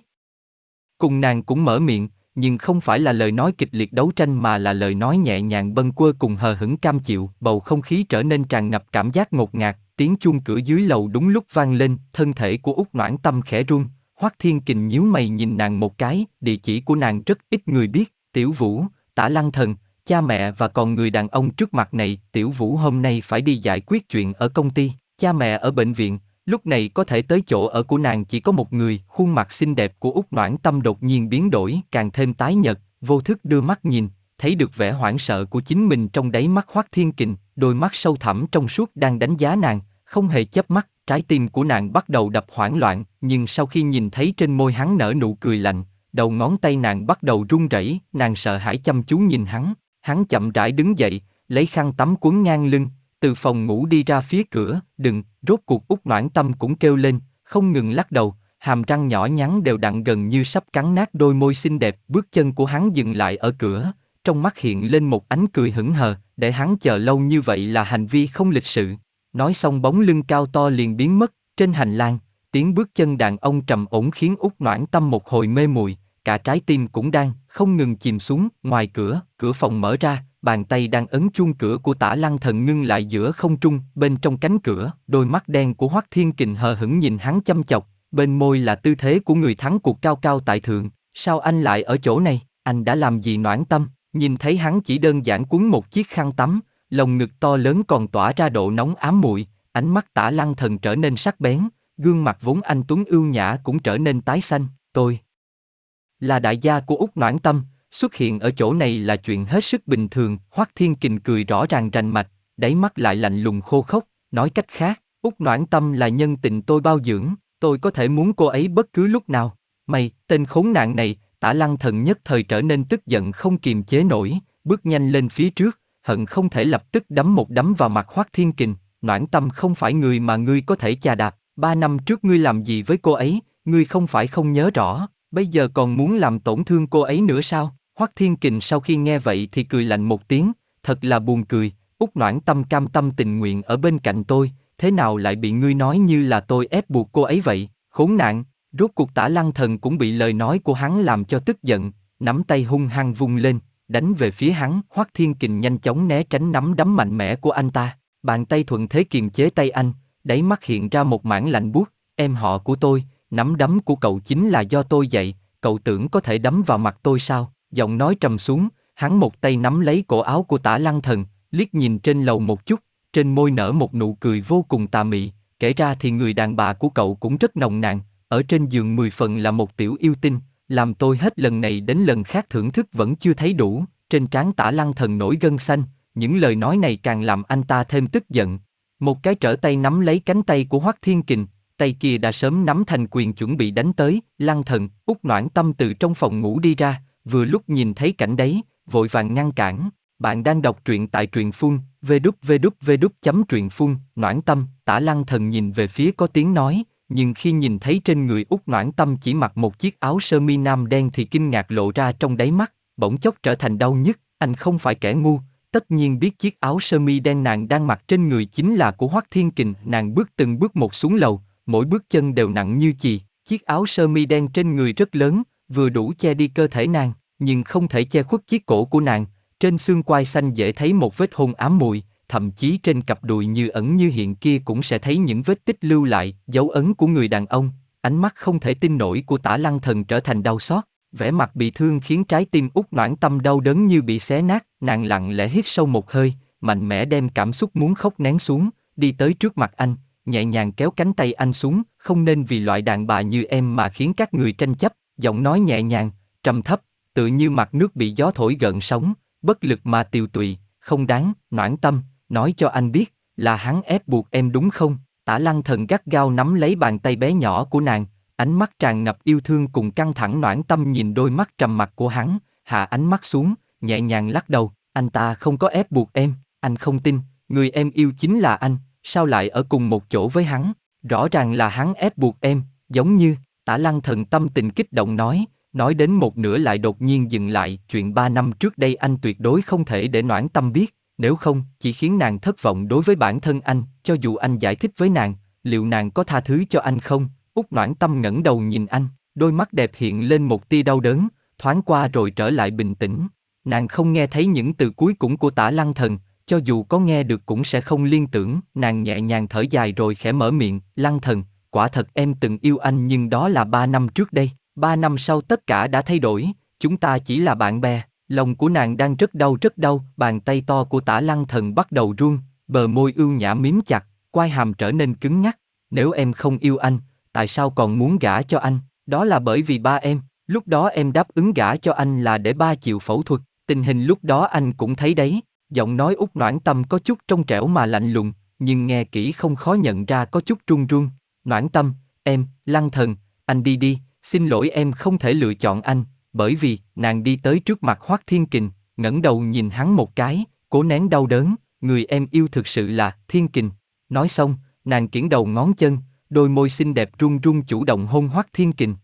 Cùng nàng cũng mở miệng, nhưng không phải là lời nói kịch liệt đấu tranh mà là lời nói nhẹ nhàng bâng quơ cùng hờ hững cam chịu, bầu không khí trở nên tràn ngập cảm giác ngột ngạt, tiếng chuông cửa dưới lầu đúng lúc vang lên, thân thể của Úc Noãn Tâm khẽ run, Hoắc Thiên Kình nhíu mày nhìn nàng một cái, địa chỉ của nàng rất ít người biết, Tiểu Vũ, Tả Lăng Thần, cha mẹ và còn người đàn ông trước mặt này, Tiểu Vũ hôm nay phải đi giải quyết chuyện ở công ty, cha mẹ ở bệnh viện, lúc này có thể tới chỗ ở của nàng chỉ có một người, khuôn mặt xinh đẹp của Út Noãn Tâm đột nhiên biến đổi, càng thêm tái nhợt, vô thức đưa mắt nhìn, thấy được vẻ hoảng sợ của chính mình trong đáy mắt Hoắc Thiên Kình, đôi mắt sâu thẳm trong suốt đang đánh giá nàng, không hề chớp mắt, trái tim của nàng bắt đầu đập hoảng loạn, nhưng sau khi nhìn thấy trên môi hắn nở nụ cười lạnh, đầu ngón tay nàng bắt đầu run rẩy, nàng sợ hãi chăm chú nhìn hắn, hắn chậm rãi đứng dậy, lấy khăn tắm cuốn ngang lưng, từ phòng ngủ đi ra phía cửa, đừng, rốt cuộc út noãn tâm cũng kêu lên, không ngừng lắc đầu, hàm răng nhỏ nhắn đều đặn gần như sắp cắn nát đôi môi xinh đẹp, bước chân của hắn dừng lại ở cửa, trong mắt hiện lên một ánh cười hững hờ, để hắn chờ lâu như vậy là hành vi không lịch sự. Nói xong bóng lưng cao to liền biến mất, trên hành lang, tiếng bước chân đàn ông trầm ổn khiến út noãn tâm một hồi mê muội cả trái tim cũng đang không ngừng chìm xuống, ngoài cửa, cửa phòng mở ra, bàn tay đang ấn chuông cửa của tả lăng thần ngưng lại giữa không trung, bên trong cánh cửa, đôi mắt đen của Hoắc Thiên Kình hờ hững nhìn hắn chăm chọc, bên môi là tư thế của người thắng cuộc cao cao tại thượng, sao anh lại ở chỗ này, anh đã làm gì noãn tâm, nhìn thấy hắn chỉ đơn giản cuốn một chiếc khăn tắm, lồng ngực to lớn còn tỏa ra độ nóng ám muội, ánh mắt tả lăng thần trở nên sắc bén, gương mặt vốn anh tuấn ưu nhã cũng trở nên tái xanh, tôi là đại gia của Úc Noãn Tâm, xuất hiện ở chỗ này là chuyện hết sức bình thường, Hoắc Thiên Kình cười rõ ràng rành mạch, đáy mắt lại lạnh lùng khô khốc, nói cách khác, Úc Noãn Tâm là nhân tình tôi bao dưỡng, tôi có thể muốn cô ấy bất cứ lúc nào. Mày, tên khốn nạn này, tả lăng thần nhất thời trở nên tức giận không kiềm chế nổi, bước nhanh lên phía trước, hận không thể lập tức đấm một đấm vào mặt Hoắc Thiên Kình, Noãn Tâm không phải người mà ngươi có thể chà đạp, ba năm trước ngươi làm gì với cô ấy, ngươi không phải không nhớ rõ, bây giờ còn muốn làm tổn thương cô ấy nữa sao? Hoắc Thiên Kình sau khi nghe vậy thì cười lạnh một tiếng, thật là buồn cười, út noãn tâm cam tâm tình nguyện ở bên cạnh tôi, thế nào lại bị ngươi nói như là tôi ép buộc cô ấy vậy, khốn nạn, rốt cuộc tả lăng thần cũng bị lời nói của hắn làm cho tức giận, nắm tay hung hăng vung lên, đánh về phía hắn, Hoắc Thiên Kình nhanh chóng né tránh nắm đấm mạnh mẽ của anh ta, bàn tay thuận thế kiềm chế tay anh, đáy mắt hiện ra một mảng lạnh buốt, em họ của tôi, nắm đấm của cậu chính là do tôi dạy, cậu tưởng có thể đấm vào mặt tôi sao? Giọng nói trầm xuống, hắn một tay nắm lấy cổ áo của tả lăng thần, liếc nhìn trên lầu một chút, trên môi nở một nụ cười vô cùng tà mị, kể ra thì người đàn bà của cậu cũng rất nồng nàn, ở trên giường mười phần là một tiểu yêu tinh, làm tôi hết lần này đến lần khác thưởng thức vẫn chưa thấy đủ, trên trán tả lăng thần nổi gân xanh, những lời nói này càng làm anh ta thêm tức giận. Một cái trở tay nắm lấy cánh tay của Hoắc Thiên Kình, tay kia đã sớm nắm thành quyền chuẩn bị đánh tới, lăng thần, út noãn tâm từ trong phòng ngủ đi ra, vừa lúc nhìn thấy cảnh đấy, vội vàng ngăn cản. Bạn đang đọc truyện tại truyện phun, vđvđvđ chấm truyện phun, noãn tâm, tả lăng thần nhìn về phía có tiếng nói, nhưng khi nhìn thấy trên người út noãn tâm chỉ mặc một chiếc áo sơ mi nam đen thì kinh ngạc lộ ra trong đáy mắt, bỗng chốc trở thành đau nhức, anh không phải kẻ ngu, tất nhiên biết chiếc áo sơ mi đen nàng đang mặc trên người chính là của Hoắc Thiên Kình, nàng bước từng bước một xuống lầu, mỗi bước chân đều nặng như chì, chiếc áo sơ mi đen trên người rất lớn, vừa đủ che đi cơ thể nàng, nhưng không thể che khuất chiếc cổ của nàng, trên xương quai xanh dễ thấy một vết hôn ám mùi, thậm chí trên cặp đùi như ẩn như hiện kia cũng sẽ thấy những vết tích lưu lại, dấu ấn của người đàn ông, ánh mắt không thể tin nổi của tả lăng thần trở thành đau xót, vẻ mặt bị thương khiến trái tim út noãn tâm đau đớn như bị xé nát, nàng lặng lẽ hít sâu một hơi, mạnh mẽ đem cảm xúc muốn khóc nén xuống, đi tới trước mặt anh, nhẹ nhàng kéo cánh tay anh xuống, không nên vì loại đàn bà như em mà khiến các người tranh chấp, giọng nói nhẹ nhàng, trầm thấp, tự như mặt nước bị gió thổi gợn sóng, bất lực mà tiều tụy, không đáng, noãn tâm, nói cho anh biết, là hắn ép buộc em đúng không? Tả lăng thần gắt gao nắm lấy bàn tay bé nhỏ của nàng, ánh mắt tràn ngập yêu thương cùng căng thẳng noãn tâm nhìn đôi mắt trầm mặc của hắn, hạ ánh mắt xuống, nhẹ nhàng lắc đầu, anh ta không có ép buộc em, anh không tin, người em yêu chính là anh, sao lại ở cùng một chỗ với hắn? Rõ ràng là hắn ép buộc em, giống như, tả lăng thần tâm tình kích động nói, nói đến một nửa lại đột nhiên dừng lại, chuyện ba năm trước đây anh tuyệt đối không thể để noãn tâm biết, nếu không, chỉ khiến nàng thất vọng đối với bản thân anh, cho dù anh giải thích với nàng, liệu nàng có tha thứ cho anh không? Út noãn tâm ngẩng đầu nhìn anh, đôi mắt đẹp hiện lên một tia đau đớn, thoáng qua rồi trở lại bình tĩnh. Nàng không nghe thấy những từ cuối cùng của tả lăng thần, cho dù có nghe được cũng sẽ không liên tưởng, nàng nhẹ nhàng thở dài rồi khẽ mở miệng, lăng thần, quả thật em từng yêu anh nhưng đó là ba năm trước đây, ba năm sau tất cả đã thay đổi, chúng ta chỉ là bạn bè, lòng của nàng đang rất đau rất đau, bàn tay to của tả lăng thần bắt đầu run, bờ môi ưu nhã miếm chặt, quai hàm trở nên cứng nhắc, nếu em không yêu anh, tại sao còn muốn gả cho anh, đó là bởi vì ba em, lúc đó em đáp ứng gả cho anh là để ba chịu phẫu thuật, tình hình lúc đó anh cũng thấy đấy, giọng nói út noãn tâm có chút trong trẻo mà lạnh lùng, nhưng nghe kỹ không khó nhận ra có chút run run, noãn tâm, em, lăng thần, anh đi đi, xin lỗi em không thể lựa chọn anh, bởi vì, nàng đi tới trước mặt Hoắc Thiên Kình, ngẩng đầu nhìn hắn một cái, cố nén đau đớn, người em yêu thực sự là Thiên Kình. Nói xong, nàng kiển đầu ngón chân, đôi môi xinh đẹp run run chủ động hôn Hoắc Thiên Kình.